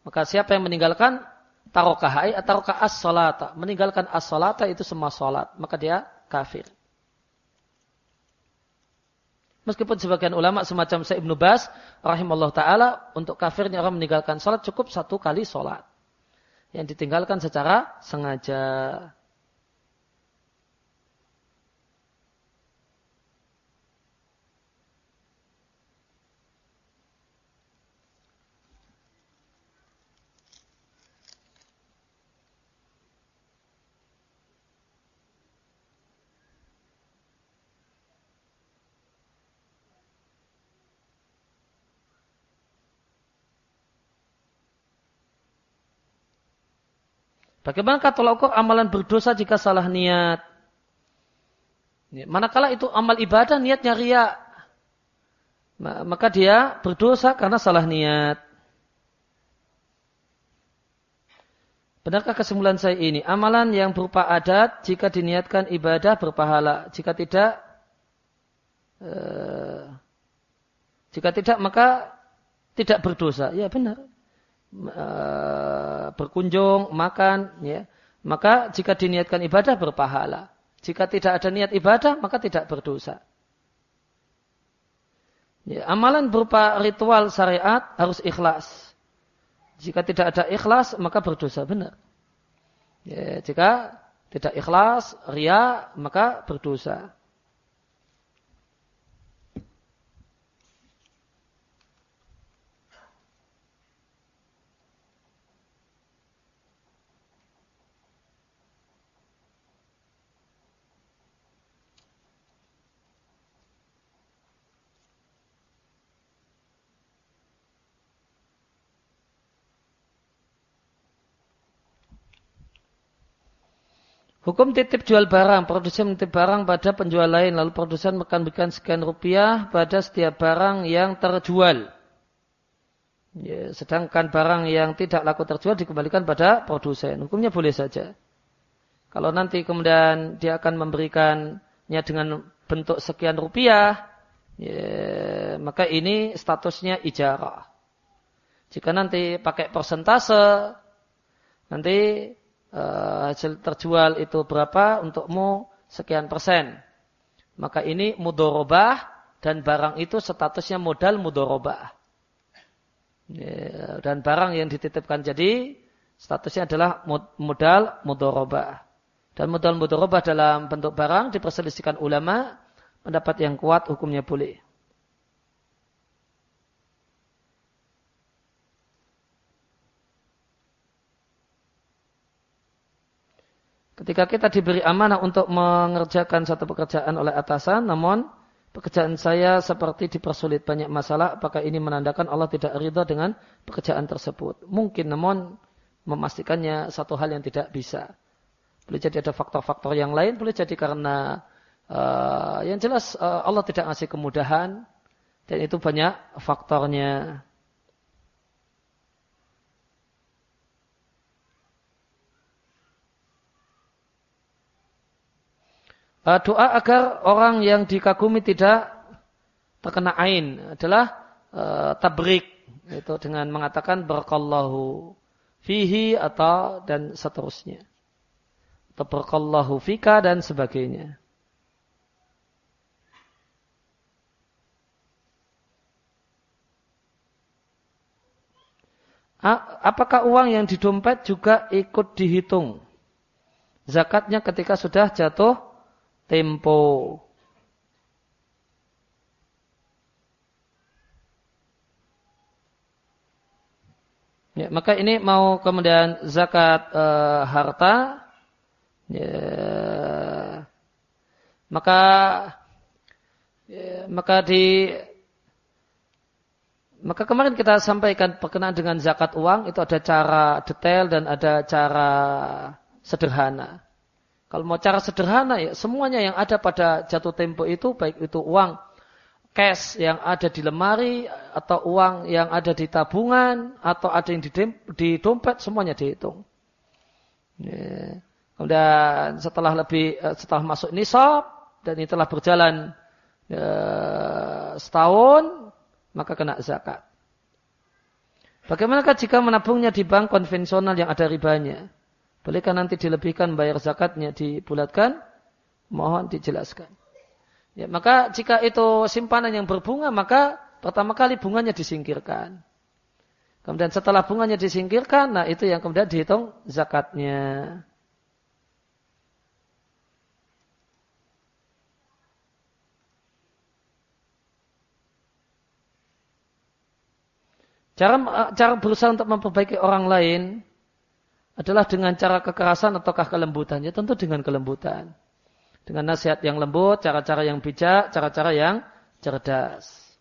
maka siapa yang meninggalkan tarokaha ay taroka as salata meninggalkan as salata itu semua salat maka dia kafir Meskipun sebagian ulama semacam Syekh Ibnu Bas rahimahullah taala untuk kafirnya orang meninggalkan salat cukup satu kali salat yang ditinggalkan secara sengaja. Bagaimana tolak ukur amalan berdosa jika salah niat? Manakala itu amal ibadah niatnya ria, maka dia berdosa karena salah niat. Benarkah kesimpulan saya ini? Amalan yang berupa adat jika diniatkan ibadah berpahala, jika tidak eh, jika tidak maka tidak berdosa. Ya benar. Eh, berkunjung, makan, ya, maka jika diniatkan ibadah berpahala. Jika tidak ada niat ibadah, maka tidak berdosa. Ya, amalan berupa ritual syariat harus ikhlas. Jika tidak ada ikhlas, maka berdosa benar. Ya, jika tidak ikhlas, ria, maka berdosa. Hukum titip jual barang, produsen titip barang pada penjual lain, lalu produsen akan berikan sekian rupiah pada setiap barang yang terjual. Ya, sedangkan barang yang tidak laku terjual dikembalikan pada produsen. Hukumnya boleh saja. Kalau nanti kemudian dia akan memberikannya dengan bentuk sekian rupiah, ya, maka ini statusnya ijarah. Jika nanti pakai persentase, nanti hasil terjual itu berapa untukmu sekian persen. Maka ini mudorobah dan barang itu statusnya modal mudorobah. Dan barang yang dititipkan jadi statusnya adalah modal mudorobah. Dan modal mudorobah dalam bentuk barang diperselisihkan ulama pendapat yang kuat hukumnya boleh. Ketika kita diberi amanah untuk mengerjakan satu pekerjaan oleh atasan, namun pekerjaan saya seperti dipersulit banyak masalah, apakah ini menandakan Allah tidak ridha dengan pekerjaan tersebut? Mungkin, namun memastikannya satu hal yang tidak bisa. Boleh jadi ada faktor-faktor yang lain, boleh jadi karena uh, yang jelas uh, Allah tidak ngasih kemudahan, dan itu banyak faktornya. Uh, doa agar orang yang dikagumi tidak terkena ain adalah uh, tabrik itu dengan mengatakan barakallahu fihi atau dan seterusnya atau barakallahu fika dan sebagainya Apakah uang yang didompet juga ikut dihitung? Zakatnya ketika sudah jatuh tempo. Ya, maka ini mau kemudian zakat e, harta, ya, maka ya, maka di maka kemarin kita sampaikan perkenaan dengan zakat uang itu ada cara detail dan ada cara sederhana. Kalau mau cara sederhana ya semuanya yang ada pada jatuh tempo itu baik itu uang cash yang ada di lemari atau uang yang ada di tabungan atau ada yang di, dompet semuanya dihitung. Ya. Kemudian setelah lebih eh, setelah masuk nisab dan ini telah berjalan ya, setahun maka kena zakat. Bagaimanakah jika menabungnya di bank konvensional yang ada ribanya? Bolehkah nanti dilebihkan bayar zakatnya dibulatkan? Mohon dijelaskan. Ya, maka jika itu simpanan yang berbunga, maka pertama kali bunganya disingkirkan. Kemudian setelah bunganya disingkirkan, nah itu yang kemudian dihitung zakatnya. Cara cara berusaha untuk memperbaiki orang lain adalah dengan cara kekerasan ataukah kelembutan? Ya tentu dengan kelembutan. Dengan nasihat yang lembut, cara-cara yang bijak, cara-cara yang cerdas.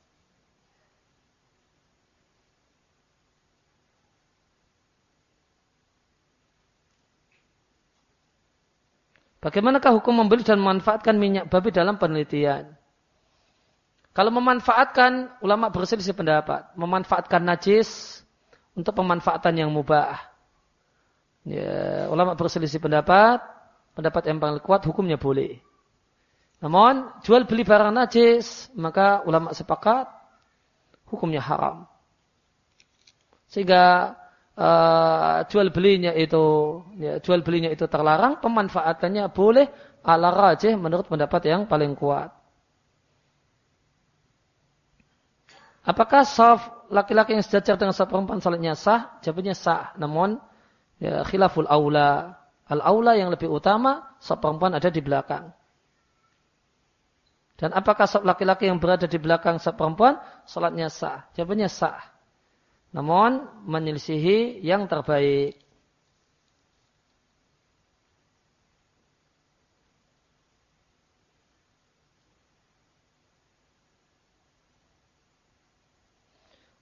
Bagaimanakah hukum membeli dan memanfaatkan minyak babi dalam penelitian? Kalau memanfaatkan, ulama berselisih pendapat. Memanfaatkan najis untuk pemanfaatan yang mubah. Ya, ulama berselisih pendapat, pendapat yang paling kuat hukumnya boleh. Namun jual beli barang najis, maka ulama sepakat hukumnya haram. Sehingga uh, jual belinya itu ya, jual belinya itu terlarang, pemanfaatannya boleh ala rajih menurut pendapat yang paling kuat. Apakah saf laki-laki yang sejajar dengan saf perempuan salatnya sah? Jawabnya sah. Namun ya, khilaful aula. Al-aula yang lebih utama, sop perempuan ada di belakang. Dan apakah sop laki-laki yang berada di belakang sop perempuan, salatnya sah? Jawabannya sah. Namun menyelisihi yang terbaik.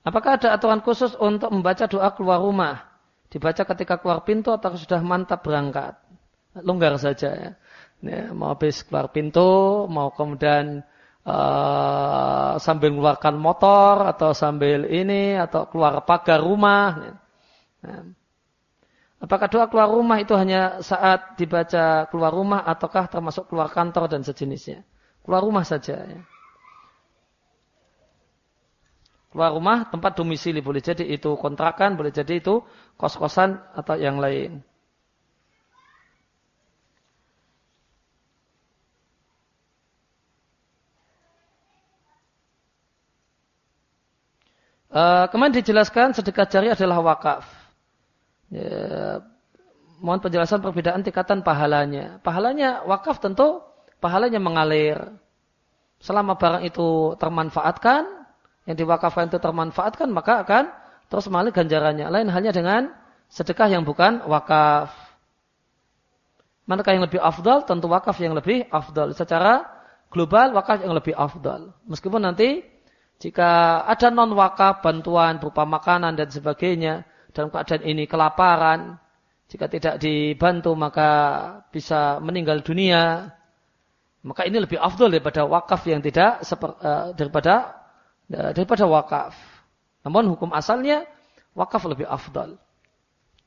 Apakah ada aturan khusus untuk membaca doa keluar rumah? Dibaca ketika keluar pintu atau sudah mantap berangkat. Longgar saja ya. ya mau habis keluar pintu, mau kemudian uh, sambil mengeluarkan motor atau sambil ini atau keluar pagar rumah. Nah. Apakah doa keluar rumah itu hanya saat dibaca keluar rumah ataukah termasuk keluar kantor dan sejenisnya? Keluar rumah saja. Ya. Keluar rumah tempat domisili boleh jadi itu kontrakan, boleh jadi itu kos-kosan atau yang lain. Uh, kemudian dijelaskan sedekah jari adalah wakaf. Ya, mohon penjelasan perbedaan tingkatan pahalanya. Pahalanya wakaf tentu pahalanya mengalir. Selama barang itu termanfaatkan, yang diwakafkan itu termanfaatkan maka akan terus mengalir ganjarannya. Lain halnya dengan sedekah yang bukan wakaf. Manakah yang lebih afdal? Tentu wakaf yang lebih afdal. Secara global wakaf yang lebih afdal. Meskipun nanti jika ada non wakaf bantuan berupa makanan dan sebagainya dalam keadaan ini kelaparan, jika tidak dibantu maka bisa meninggal dunia. Maka ini lebih afdal daripada wakaf yang tidak uh, daripada daripada wakaf. Namun hukum asalnya wakaf lebih afdal.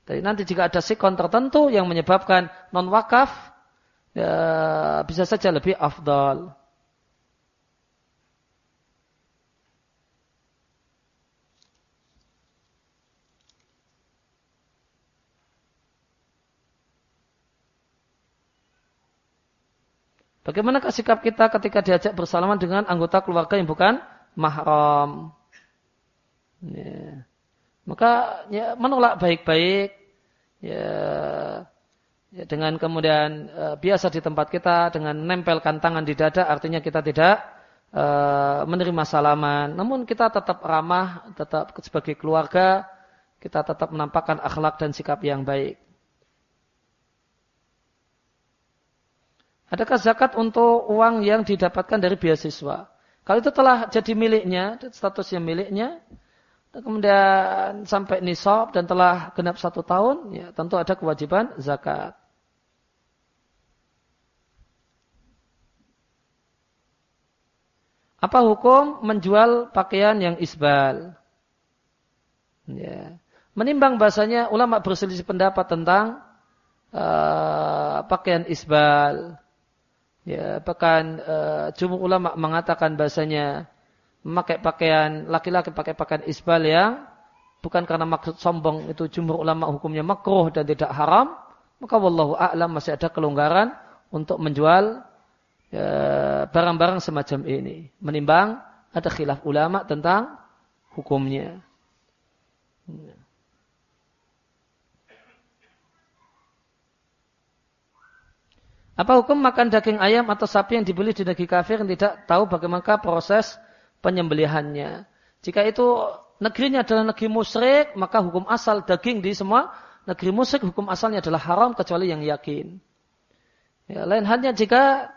Jadi nanti jika ada sikon tertentu yang menyebabkan non wakaf, ya, bisa saja lebih afdal. Bagaimana sikap kita ketika diajak bersalaman dengan anggota keluarga yang bukan mahram. Ya. Maka ya, menolak baik-baik ya, ya dengan kemudian uh, biasa di tempat kita dengan nempelkan tangan di dada artinya kita tidak uh, menerima salaman. Namun kita tetap ramah, tetap sebagai keluarga kita tetap menampakkan akhlak dan sikap yang baik. Adakah zakat untuk uang yang didapatkan dari beasiswa? Kalau itu telah jadi miliknya, statusnya miliknya, kemudian sampai nisab dan telah genap satu tahun, ya tentu ada kewajiban zakat. Apa hukum menjual pakaian yang isbal? Ya. Menimbang bahasanya ulama berselisih pendapat tentang uh, pakaian isbal. Ya, bahkan uh, jumhur ulama mengatakan bahasanya memakai pakaian laki-laki pakai pakaian isbal yang bukan karena maksud sombong itu jumhur ulama hukumnya makruh dan tidak haram, maka wallahu a'lam masih ada kelonggaran untuk menjual ya, barang-barang semacam ini. Menimbang ada khilaf ulama tentang hukumnya. Apa hukum makan daging ayam atau sapi yang dibeli di negeri kafir yang tidak tahu bagaimana proses penyembelihannya? Jika itu negerinya adalah negeri musyrik, maka hukum asal daging di semua negeri musyrik hukum asalnya adalah haram kecuali yang yakin. Ya, lain halnya jika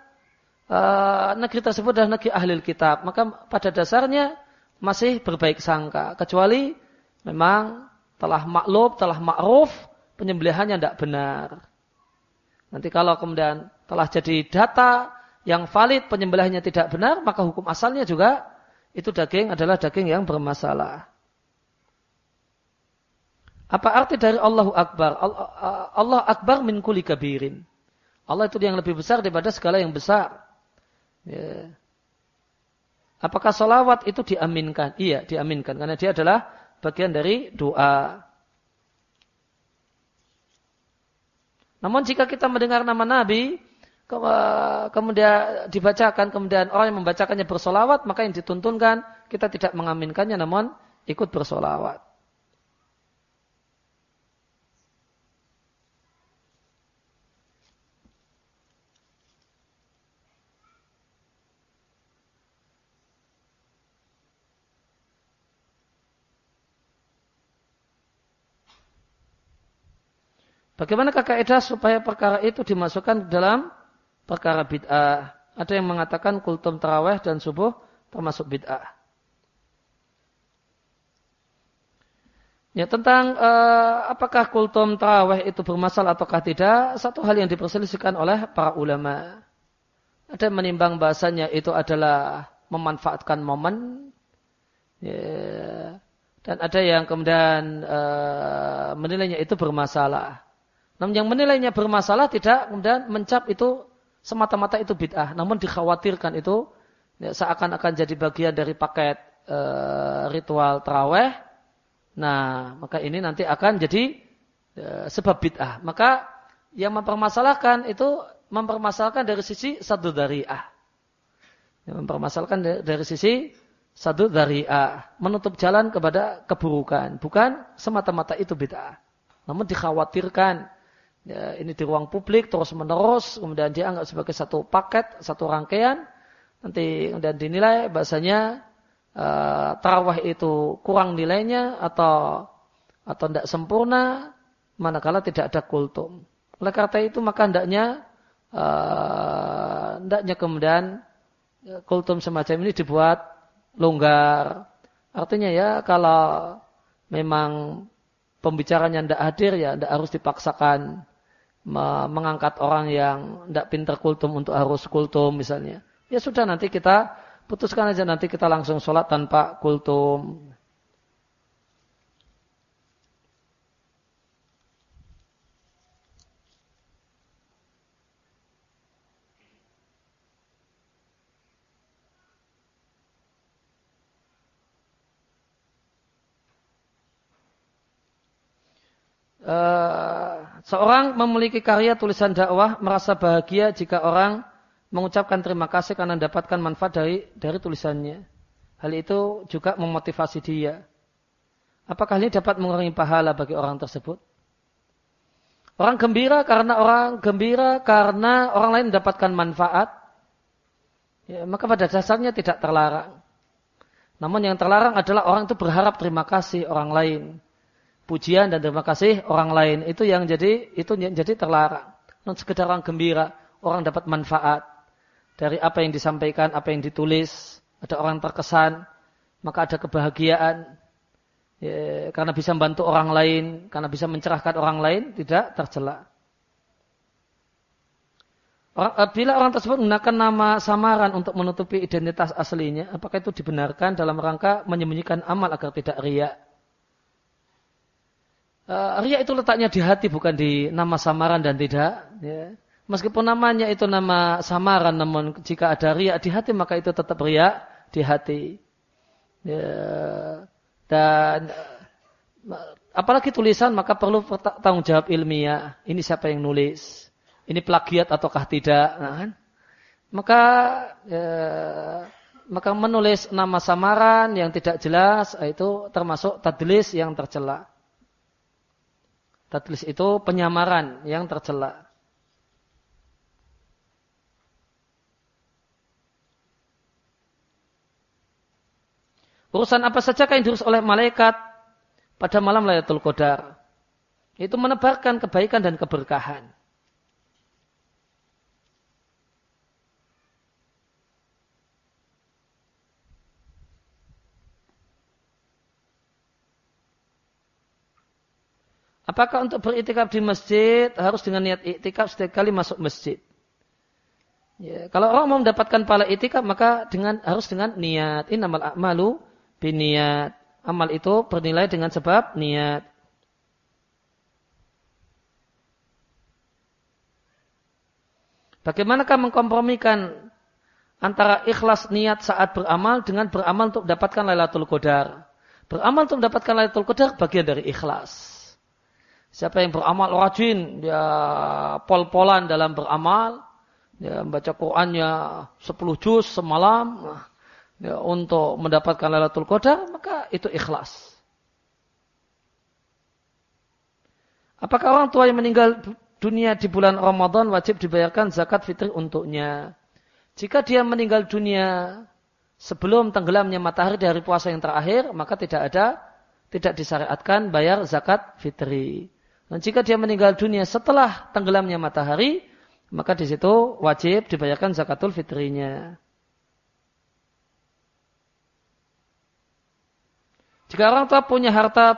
uh, negeri tersebut adalah negeri ahli kitab, maka pada dasarnya masih berbaik sangka, kecuali memang telah maklub, telah ma'ruf, penyembelihannya tidak benar. Nanti kalau kemudian telah jadi data yang valid penyembelihnya tidak benar, maka hukum asalnya juga itu daging adalah daging yang bermasalah. Apa arti dari Allahu Akbar? Allah Akbar min kuli kabirin. Allah itu yang lebih besar daripada segala yang besar. Ya. Apakah solawat itu diaminkan? Iya, diaminkan. Karena dia adalah bagian dari doa. Namun jika kita mendengar nama Nabi, kemudian dibacakan, kemudian orang yang membacakannya bersolawat, maka yang dituntunkan kita tidak mengaminkannya, namun ikut bersolawat. Bagaimana kaidah supaya perkara itu dimasukkan dalam perkara bid'ah? Ada yang mengatakan kultum terawih dan subuh termasuk bid'ah. Ya tentang uh, apakah kultum terawih itu bermasalah ataukah tidak, satu hal yang diperselisihkan oleh para ulama. Ada yang menimbang bahasanya itu adalah memanfaatkan momen, ya, dan ada yang kemudian uh, menilainya itu bermasalah. Namun yang menilainya bermasalah tidak kemudian mencap itu semata-mata itu bid'ah. Namun dikhawatirkan itu ya, seakan-akan jadi bagian dari paket e, ritual terawih, nah maka ini nanti akan jadi e, sebab bid'ah. Maka yang mempermasalahkan itu mempermasalahkan dari sisi satu dari ah. Yang mempermasalahkan dari, sisi satu dari a menutup jalan kepada keburukan, bukan semata-mata itu bid'ah. Namun dikhawatirkan ya, ini di ruang publik terus menerus, kemudian dia anggap sebagai satu paket, satu rangkaian, nanti kemudian dinilai bahasanya uh, tarawih itu kurang nilainya atau atau tidak sempurna, manakala tidak ada kultum. Oleh karena itu maka hendaknya uh, kemudian ya, kultum semacam ini dibuat longgar. Artinya ya kalau memang pembicaranya tidak hadir ya tidak harus dipaksakan mengangkat orang yang tidak pintar kultum untuk harus kultum misalnya. Ya sudah nanti kita putuskan aja nanti kita langsung sholat tanpa kultum. Uh, seorang memiliki karya tulisan dakwah merasa bahagia jika orang mengucapkan terima kasih karena mendapatkan manfaat dari dari tulisannya. Hal itu juga memotivasi dia. Apakah ini dapat mengurangi pahala bagi orang tersebut? Orang gembira karena orang gembira karena orang lain mendapatkan manfaat, ya, maka pada dasarnya tidak terlarang. Namun yang terlarang adalah orang itu berharap terima kasih orang lain pujian dan terima kasih orang lain itu yang jadi itu yang jadi terlarang. Non sekedar orang gembira, orang dapat manfaat dari apa yang disampaikan, apa yang ditulis, ada orang terkesan, maka ada kebahagiaan ya, karena bisa membantu orang lain, karena bisa mencerahkan orang lain, tidak tercela. Eh, bila orang tersebut menggunakan nama samaran untuk menutupi identitas aslinya, apakah itu dibenarkan dalam rangka menyembunyikan amal agar tidak riak? Uh, ria itu letaknya di hati bukan di nama samaran dan tidak. Ya. Meskipun namanya itu nama samaran, namun jika ada ria di hati maka itu tetap ria di hati. Ya. Dan apalagi tulisan maka perlu tanggung jawab ilmiah. Ini siapa yang nulis? Ini plagiat ataukah tidak? Nah, kan? Maka ya, maka menulis nama samaran yang tidak jelas itu termasuk tadlis yang tercela. Tadlis itu penyamaran yang tercela. Urusan apa saja yang diurus oleh malaikat pada malam Lailatul Qadar. Itu menebarkan kebaikan dan keberkahan. Apakah untuk beritikaf di masjid harus dengan niat itikaf setiap kali masuk masjid? Ya, kalau orang mau mendapatkan pahala itikaf maka dengan harus dengan niat. Ini amal a'malu biniat. Amal itu bernilai dengan sebab niat. Bagaimanakah mengkompromikan antara ikhlas niat saat beramal dengan beramal untuk mendapatkan Lailatul Qadar? Beramal untuk mendapatkan Lailatul Qadar bagian dari ikhlas. Siapa yang beramal rajin, dia pol-polan dalam beramal, dia membaca Qur'annya 10 juz semalam, ya, untuk mendapatkan Lailatul Qadar, maka itu ikhlas. Apakah orang tua yang meninggal dunia di bulan Ramadan wajib dibayarkan zakat fitri untuknya? Jika dia meninggal dunia sebelum tenggelamnya matahari dari puasa yang terakhir, maka tidak ada, tidak disyariatkan bayar zakat fitri. Dan jika dia meninggal dunia setelah tenggelamnya matahari, maka di situ wajib dibayarkan zakatul fitrinya. Jika orang tua punya harta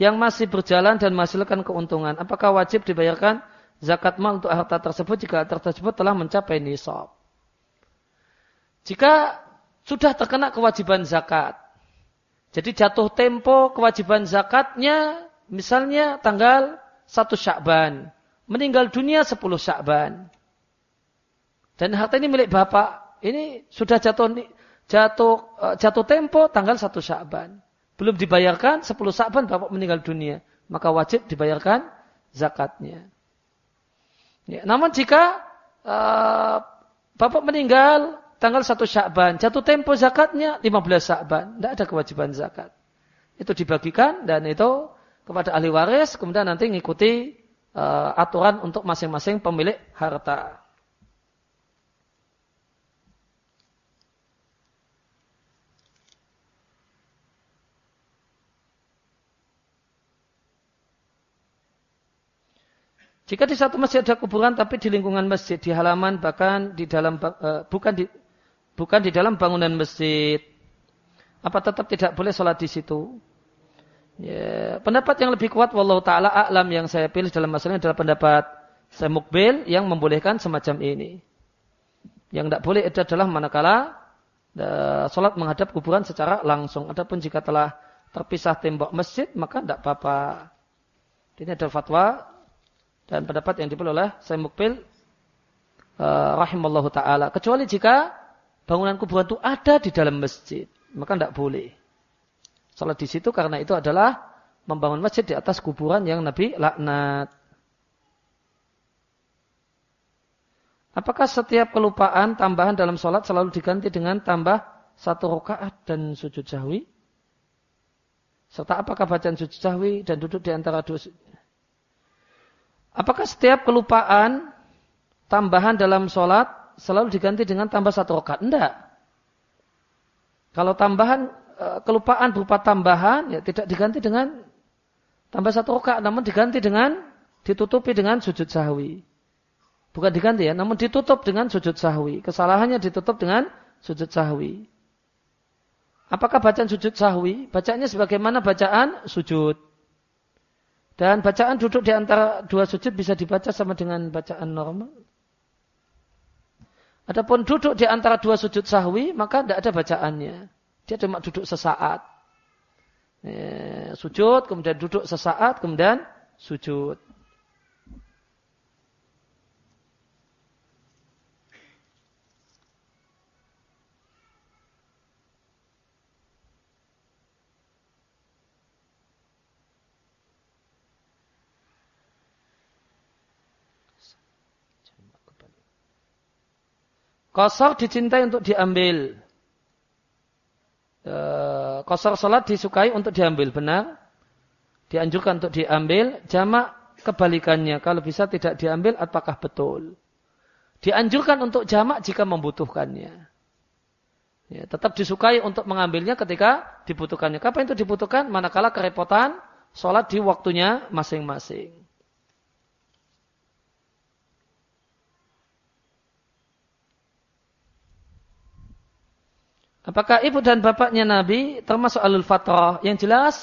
yang masih berjalan dan menghasilkan keuntungan, apakah wajib dibayarkan zakat mal untuk harta tersebut jika harta tersebut telah mencapai nisab? Jika sudah terkena kewajiban zakat, jadi jatuh tempo kewajiban zakatnya Misalnya tanggal 1 Syakban. Meninggal dunia 10 Syakban. Dan harta ini milik bapak. Ini sudah jatuh jatuh uh, jatuh tempo tanggal 1 Sya'ban. Belum dibayarkan 10 Sya'ban Bapak meninggal dunia, maka wajib dibayarkan zakatnya. Ya, namun jika uh, Bapak meninggal tanggal 1 Sya'ban, jatuh tempo zakatnya 15 Sya'ban, tidak ada kewajiban zakat. Itu dibagikan dan itu kepada ahli waris, kemudian nanti mengikuti uh, aturan untuk masing-masing pemilik harta. Jika di satu masjid ada kuburan tapi di lingkungan masjid, di halaman bahkan di dalam uh, bukan di bukan di dalam bangunan masjid, apa tetap tidak boleh sholat di situ? Ya, pendapat yang lebih kuat wallahu taala a'lam yang saya pilih dalam masalah ini adalah pendapat saya mukbil yang membolehkan semacam ini. Yang tidak boleh itu adalah manakala uh, sholat menghadap kuburan secara langsung. Adapun jika telah terpisah tembok masjid maka tidak apa-apa. Ini adalah fatwa dan pendapat yang dipilih oleh saya Mukbil uh, rahimallahu taala kecuali jika bangunan kuburan itu ada di dalam masjid maka tidak boleh salat di situ karena itu adalah membangun masjid di atas kuburan yang Nabi laknat Apakah setiap kelupaan tambahan dalam sholat selalu diganti dengan tambah satu rakaat dan sujud sahwi? Serta apakah bacaan sujud sahwi dan duduk di antara dua Apakah setiap kelupaan tambahan dalam sholat selalu diganti dengan tambah satu rakaat? Tidak. Kalau tambahan kelupaan berupa tambahan ya tidak diganti dengan tambah satu rakaat, namun diganti dengan ditutupi dengan sujud sahwi. Bukan diganti ya, namun ditutup dengan sujud sahwi. Kesalahannya ditutup dengan sujud sahwi. Apakah bacaan sujud sahwi? Bacaannya sebagaimana bacaan sujud. Dan bacaan duduk di antara dua sujud bisa dibaca sama dengan bacaan normal. Adapun duduk di antara dua sujud sahwi, maka tidak ada bacaannya. Dia cuma duduk sesaat. Ya, sujud, kemudian duduk sesaat, kemudian sujud. Kosor dicintai untuk diambil. E, kosor sholat disukai untuk diambil. Benar? Dianjurkan untuk diambil. Jamak kebalikannya. Kalau bisa tidak diambil, apakah betul? Dianjurkan untuk jamak jika membutuhkannya. Ya, tetap disukai untuk mengambilnya ketika dibutuhkannya. Kapan itu dibutuhkan? Manakala kerepotan sholat di waktunya masing-masing. Apakah ibu dan bapaknya Nabi termasuk alul fatrah? Yang jelas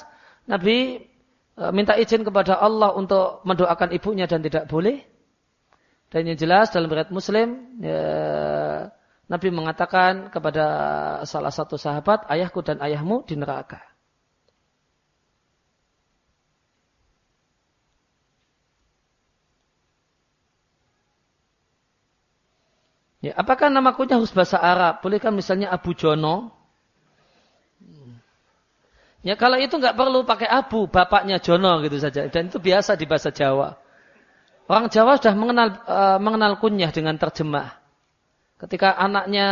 Nabi e, minta izin kepada Allah untuk mendoakan ibunya dan tidak boleh. Dan yang jelas dalam riwayat Muslim ya, Nabi mengatakan kepada salah satu sahabat, ayahku dan ayahmu di neraka. Ya, apakah nama kunya harus bahasa Arab? Bolehkah misalnya Abu Jono? Ya kalau itu nggak perlu pakai Abu, bapaknya Jono gitu saja. Dan itu biasa di bahasa Jawa. Orang Jawa sudah mengenal uh, mengenal kunyah dengan terjemah. Ketika anaknya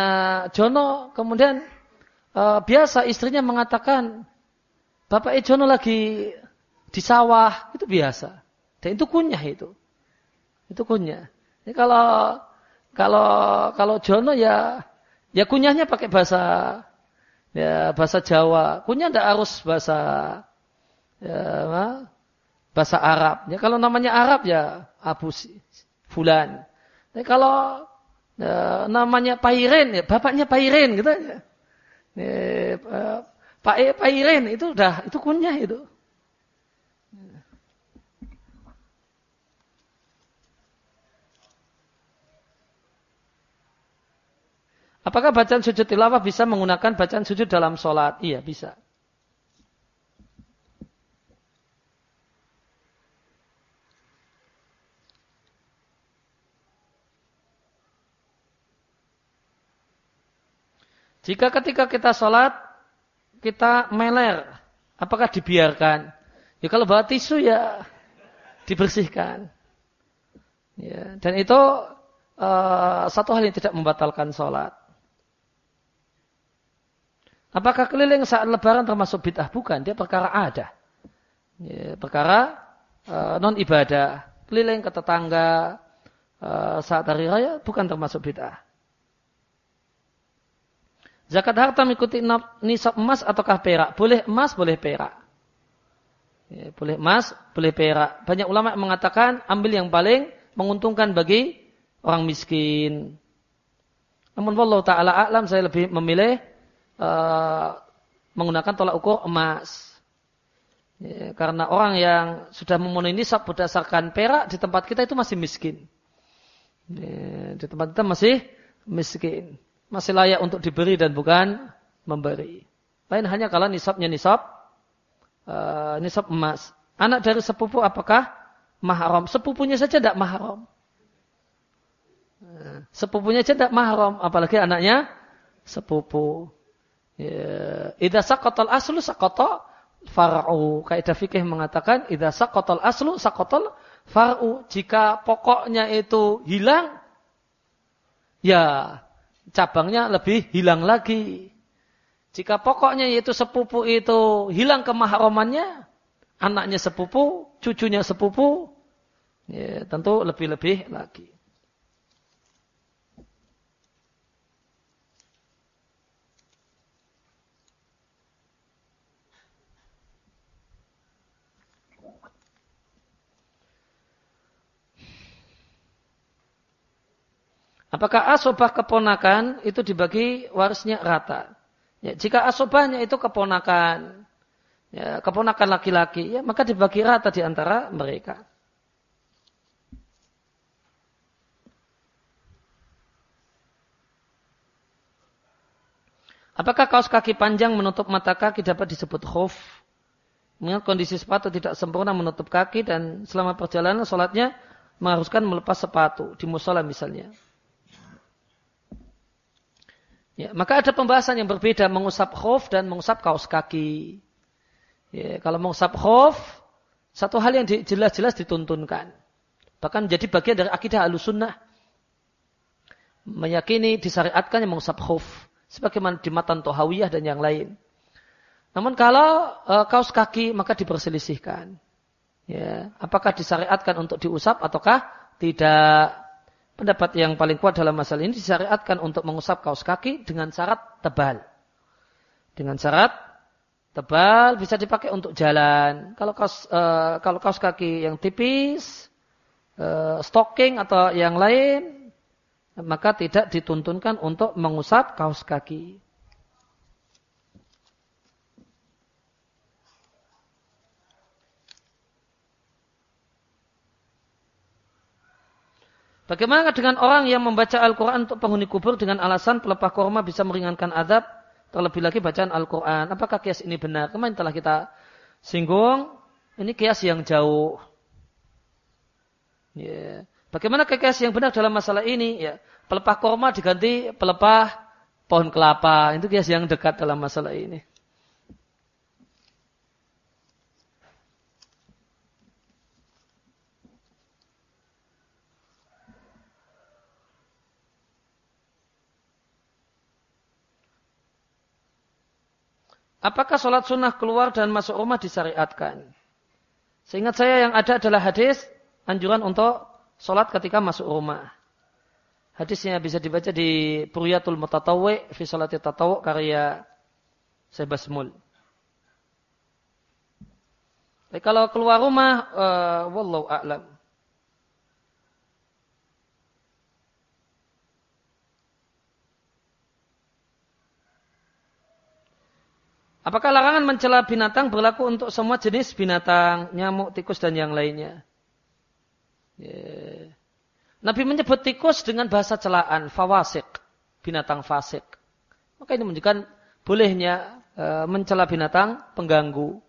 Jono, kemudian uh, biasa istrinya mengatakan, Bapak Jono lagi di sawah, itu biasa. Dan itu kunyah itu. Itu kunyah. Ini kalau kalau kalau Jono ya ya kunyahnya pakai bahasa ya bahasa Jawa. Kunyah tidak harus bahasa ya, bahasa Arab. Ya kalau namanya Arab ya Abu Fulan. Tapi kalau ya, namanya Pairen ya bapaknya Pairen gitu ya. ya Pak Pairen itu udah itu kunyah itu. Apakah bacaan sujud tilawah bisa menggunakan bacaan sujud dalam sholat? Iya, bisa. Jika ketika kita sholat, kita meler, apakah dibiarkan? Ya kalau bawa tisu ya dibersihkan. Ya, dan itu uh, satu hal yang tidak membatalkan sholat. Apakah keliling saat lebaran termasuk bid'ah? Bukan, dia perkara ada. Ya, perkara uh, non ibadah. Keliling ke tetangga uh, saat hari raya bukan termasuk bid'ah. Zakat harta mengikuti nisab emas ataukah perak? Boleh emas, boleh perak. Ya, boleh emas, boleh perak. Banyak ulama mengatakan ambil yang paling menguntungkan bagi orang miskin. Namun Allah Ta'ala alam saya lebih memilih uh, menggunakan tolak ukur emas. Ya, karena orang yang sudah memenuhi nisab berdasarkan perak di tempat kita itu masih miskin. Ya, di tempat kita masih miskin masih layak untuk diberi dan bukan memberi. Lain hanya kalau nisabnya nisab uh, nisab emas. Anak dari sepupu apakah mahram? Sepupunya saja tidak mahram. Eh, sepupunya saja tidak mahram, apalagi anaknya sepupu. Ya. Idza aslu saqata far'u. Kaidah fikih mengatakan idza saqatal aslu saqatal far'u. Jika pokoknya itu hilang ya cabangnya lebih hilang lagi. Jika pokoknya yaitu sepupu itu hilang kemahromannya, anaknya sepupu, cucunya sepupu, ya, tentu lebih-lebih lagi. Apakah asobah keponakan itu dibagi warisnya rata? Ya, jika asobahnya itu keponakan, ya, keponakan laki-laki, ya, maka dibagi rata di antara mereka. Apakah kaos kaki panjang menutup mata kaki dapat disebut khuf? Mengingat kondisi sepatu tidak sempurna menutup kaki dan selama perjalanan sholatnya mengharuskan melepas sepatu di musola misalnya. Ya, maka ada pembahasan yang berbeda mengusap khuf dan mengusap kaos kaki. Ya, kalau mengusap khuf, satu hal yang jelas-jelas dituntunkan. Bahkan menjadi bagian dari akidah alusunnah. Meyakini disyariatkan yang mengusap khuf. Sebagaimana di matan tohawiyah dan yang lain. Namun kalau e, kaos kaki maka diperselisihkan. Ya, apakah disyariatkan untuk diusap ataukah tidak? Pendapat yang paling kuat dalam masalah ini disyariatkan untuk mengusap kaos kaki dengan syarat tebal. Dengan syarat tebal bisa dipakai untuk jalan. Kalau kaos uh, kalau kaos kaki yang tipis, uh, stocking atau yang lain, maka tidak dituntunkan untuk mengusap kaos kaki. Bagaimana dengan orang yang membaca Al-Quran untuk penghuni kubur dengan alasan pelepah korma bisa meringankan adab, terlebih lagi bacaan Al-Quran. Apakah kias ini benar? Kemarin telah kita singgung, ini kias yang jauh. Yeah. Bagaimana kias yang benar dalam masalah ini? Ya, pelepah korma diganti pelepah pohon kelapa. Itu kias yang dekat dalam masalah ini. Apakah sholat sunnah keluar dan masuk rumah disyariatkan? Seingat saya yang ada adalah hadis anjuran untuk sholat ketika masuk rumah. Hadisnya bisa dibaca di Puriyatul Mutatawwi fi tatawu karya Sebasmul. Tapi kalau keluar rumah, uh, wallahu a'lam. Apakah larangan mencela binatang berlaku untuk semua jenis binatang, nyamuk, tikus, dan yang lainnya? Yeah. Nabi menyebut tikus dengan bahasa celaan, fawasik, binatang fasik. Maka ini menunjukkan bolehnya e, mencela binatang pengganggu.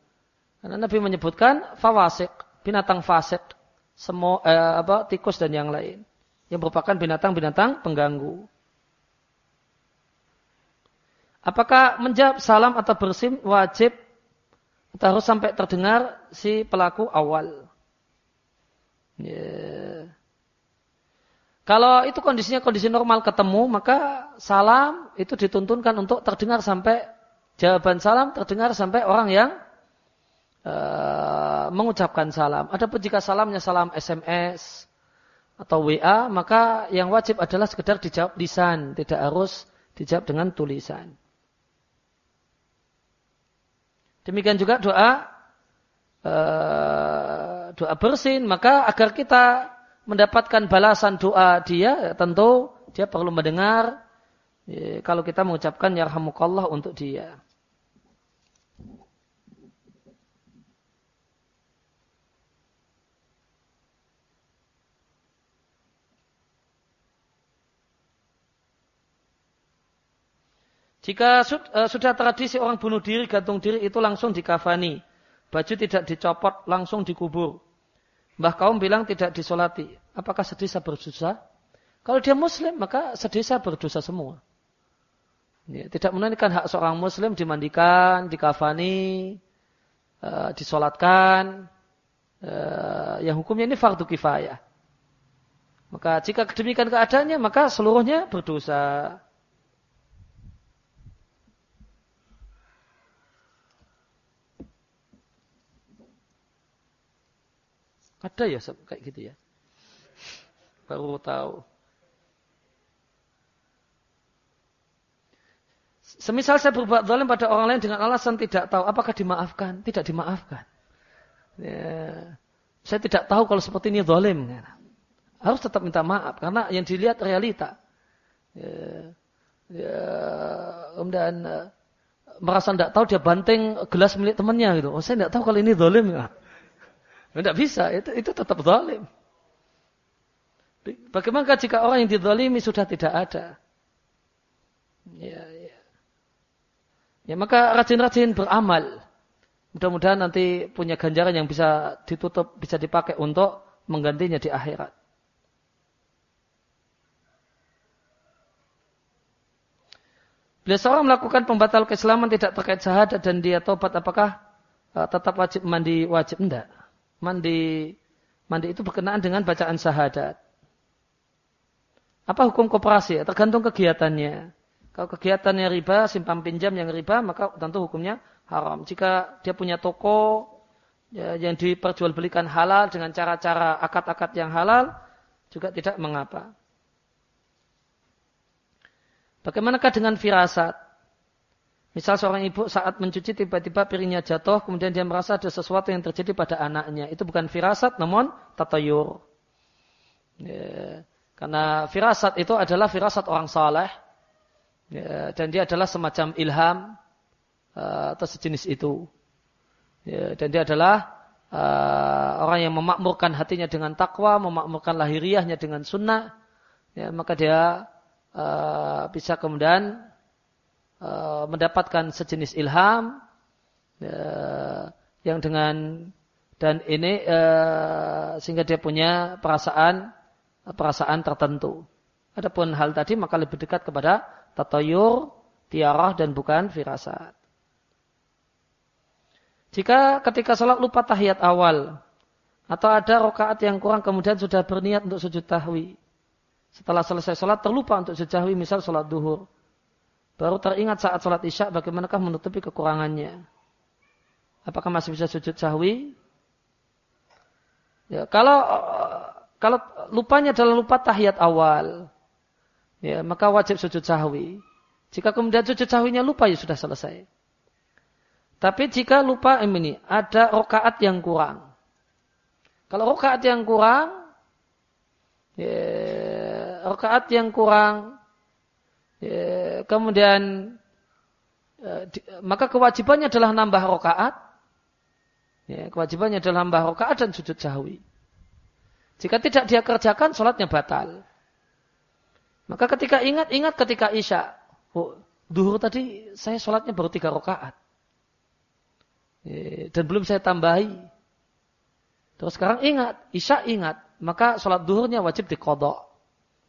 Karena Nabi menyebutkan fawasik, binatang fasik, semua e, apa, tikus dan yang lain, yang merupakan binatang-binatang pengganggu. Apakah menjawab salam atau bersim wajib atau harus sampai terdengar si pelaku awal? Yeah. Kalau itu kondisinya kondisi normal ketemu, maka salam itu dituntunkan untuk terdengar sampai jawaban salam terdengar sampai orang yang uh, mengucapkan salam. Adapun jika salamnya salam SMS atau WA, maka yang wajib adalah sekedar dijawab lisan, tidak harus dijawab dengan tulisan. Demikian juga doa uh, doa bersin, maka agar kita mendapatkan balasan doa dia, tentu dia perlu mendengar ya, kalau kita mengucapkan yarhamukallah untuk dia. Jika e, sudah tradisi orang bunuh diri, gantung diri itu langsung dikafani. Baju tidak dicopot, langsung dikubur. Mbah kaum bilang tidak disolati. Apakah sedesa berdosa? Kalau dia muslim, maka sedesa berdosa semua. Ya, tidak menunaikan hak seorang muslim dimandikan, dikafani, uh, disolatkan. Uh, yang hukumnya ini fardu kifayah. Maka jika demikian keadaannya, maka seluruhnya berdosa. Ada ya kayak gitu ya. Baru tahu. Semisal saya berbuat zalim pada orang lain dengan alasan tidak tahu, apakah dimaafkan? Tidak dimaafkan. Ya. Saya tidak tahu kalau seperti ini zalim. Harus tetap minta maaf karena yang dilihat realita. Ya. Ya. Kemudian eh, merasa tidak tahu dia banting gelas milik temannya gitu. Oh saya tidak tahu kalau ini zalim. Ya. Tidak bisa, itu, itu tetap zalim. Bagaimana jika orang yang dizalimi sudah tidak ada? Ya, ya. ya maka rajin-rajin beramal. Mudah-mudahan nanti punya ganjaran yang bisa ditutup, bisa dipakai untuk menggantinya di akhirat. Bila seorang melakukan pembatal keislaman tidak terkait syahadat dan dia tobat, apakah uh, tetap wajib mandi? Wajib enggak mandi mandi itu berkenaan dengan bacaan syahadat. Apa hukum koperasi? Tergantung kegiatannya. Kalau kegiatannya riba, simpan pinjam yang riba, maka tentu hukumnya haram. Jika dia punya toko ya, yang diperjualbelikan halal dengan cara-cara akad-akad yang halal, juga tidak mengapa. Bagaimanakah dengan firasat? Misal seorang ibu saat mencuci tiba-tiba piringnya jatuh, kemudian dia merasa ada sesuatu yang terjadi pada anaknya. Itu bukan firasat, namun tatayur. Ya, karena firasat itu adalah firasat orang saleh. Ya, dan dia adalah semacam ilham uh, atau sejenis itu. Ya, dan dia adalah uh, orang yang memakmurkan hatinya dengan takwa, memakmurkan lahiriahnya dengan sunnah. Ya, maka dia uh, bisa kemudian Eh, mendapatkan sejenis ilham uh, yang dengan dan ini uh, sehingga dia punya perasaan perasaan tertentu. Adapun hal tadi maka lebih dekat kepada tatayur, tiarah dan bukan firasat. Jika ketika sholat lupa tahiyat awal atau ada rokaat yang kurang kemudian sudah berniat untuk sujud tahwi. Setelah selesai sholat terlupa untuk sujud tahwi misal sholat duhur. Baru teringat saat sholat isya bagaimanakah menutupi kekurangannya. Apakah masih bisa sujud sahwi? Ya, kalau kalau lupanya adalah lupa tahiyat awal, ya, maka wajib sujud sahwi. Jika kemudian sujud sahwinya lupa ya sudah selesai. Tapi jika lupa ini ada rokaat yang kurang. Kalau rokaat yang kurang, ya, rokaat yang kurang Ya, kemudian ya, maka kewajibannya adalah nambah rokaat. Ya, kewajibannya adalah nambah rokaat dan sujud sahwi. Jika tidak dia kerjakan, sholatnya batal. Maka ketika ingat, ingat ketika isya. Oh, duhur tadi saya sholatnya baru tiga rokaat. Ya, dan belum saya tambahi. Terus sekarang ingat, isya ingat. Maka sholat duhurnya wajib dikodok.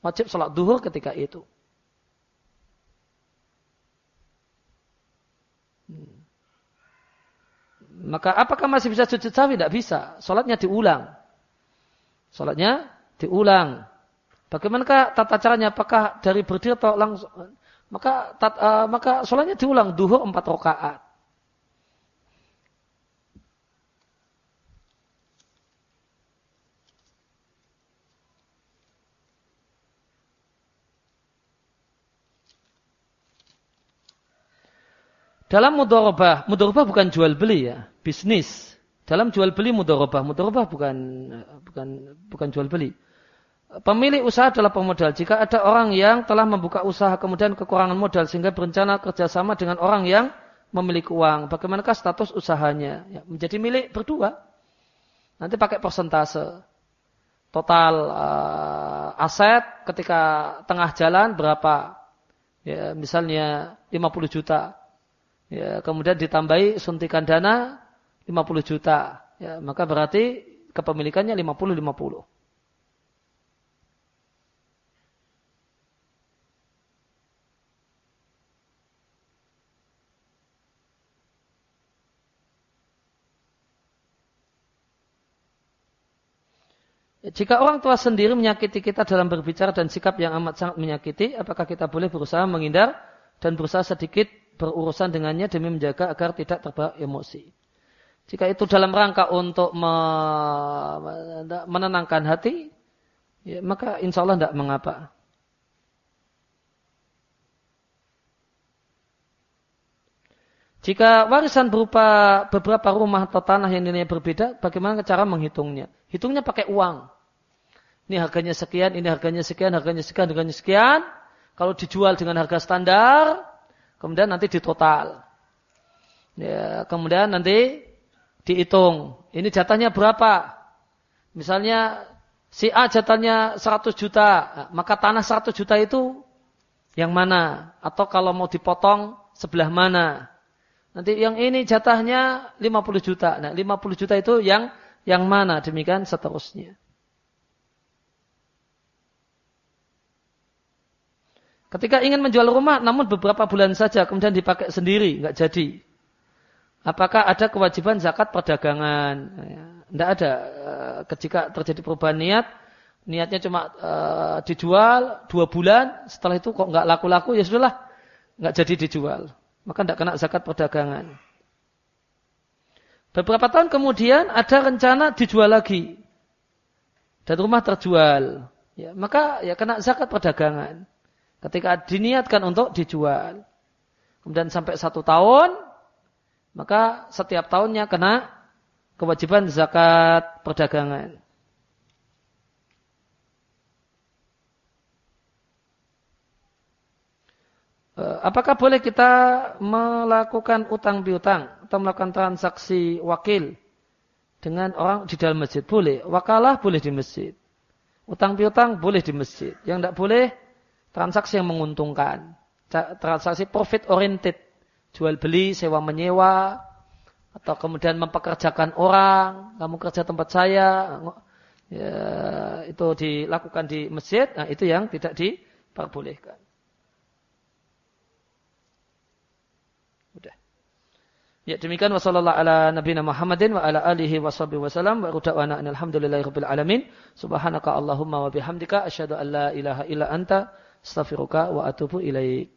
Wajib sholat duhur ketika itu. Maka apakah masih bisa sujud sahwi? Tidak bisa. Sholatnya diulang. Sholatnya diulang. Bagaimanakah tata caranya? Apakah dari berdiri atau langsung? Maka tat, uh, maka sholatnya diulang. Duhur empat rakaat. Dalam mudorobah, mudorobah bukan jual beli ya, bisnis. Dalam jual beli mudorobah, mudorobah bukan bukan bukan jual beli. Pemilik usaha adalah pemodal. Jika ada orang yang telah membuka usaha kemudian kekurangan modal sehingga berencana kerjasama dengan orang yang memiliki uang, bagaimanakah status usahanya? Ya, menjadi milik berdua. Nanti pakai persentase. Total uh, aset ketika tengah jalan berapa? Ya, misalnya 50 juta ya, kemudian ditambahi suntikan dana 50 juta, ya, maka berarti kepemilikannya 50-50. Jika orang tua sendiri menyakiti kita dalam berbicara dan sikap yang amat sangat menyakiti, apakah kita boleh berusaha menghindar dan berusaha sedikit berurusan dengannya demi menjaga agar tidak terbawa emosi. Jika itu dalam rangka untuk menenangkan hati, ya, maka insya Allah tidak mengapa. Jika warisan berupa beberapa rumah atau tanah yang nilainya berbeda, bagaimana cara menghitungnya? Hitungnya pakai uang. Ini harganya sekian, ini harganya sekian, harganya sekian, harganya sekian. Kalau dijual dengan harga standar, kemudian nanti ditotal. Ya, kemudian nanti dihitung. Ini jatahnya berapa? Misalnya si A jatahnya 100 juta, maka tanah 100 juta itu yang mana? Atau kalau mau dipotong sebelah mana? Nanti yang ini jatahnya 50 juta. Nah, 50 juta itu yang yang mana? Demikian seterusnya. Ketika ingin menjual rumah, namun beberapa bulan saja, kemudian dipakai sendiri, nggak jadi. Apakah ada kewajiban zakat perdagangan? Tidak ada. Eh, ketika terjadi perubahan niat, niatnya cuma uh, dijual dua bulan, setelah itu kok nggak laku-laku, ya sudahlah, nggak jadi dijual. Maka tidak kena zakat perdagangan. Beberapa tahun kemudian ada rencana dijual lagi. Dan rumah terjual. Ya, maka ya kena zakat perdagangan. Ketika diniatkan untuk dijual. Kemudian sampai satu tahun, maka setiap tahunnya kena kewajiban zakat perdagangan. Eh, apakah boleh kita melakukan utang piutang atau melakukan transaksi wakil dengan orang di dalam masjid? Boleh. Wakalah boleh di masjid. Utang piutang boleh di masjid. Yang tidak boleh transaksi yang menguntungkan, transaksi profit oriented, jual beli, sewa menyewa, atau kemudian mempekerjakan orang, kamu kerja tempat saya, ya, itu dilakukan di masjid, nah itu yang tidak diperbolehkan. Ya demikian. Wasallallahu ala nabiyina Muhammadin wa ala alihi wa sahbihi wasallam wa ruda'wana alhamdulillahi rabbil alamin. Subhanaka allahumma wa bihamdika asyhadu an la ilaha illa anta astaghfiruka wa atubu ilaik.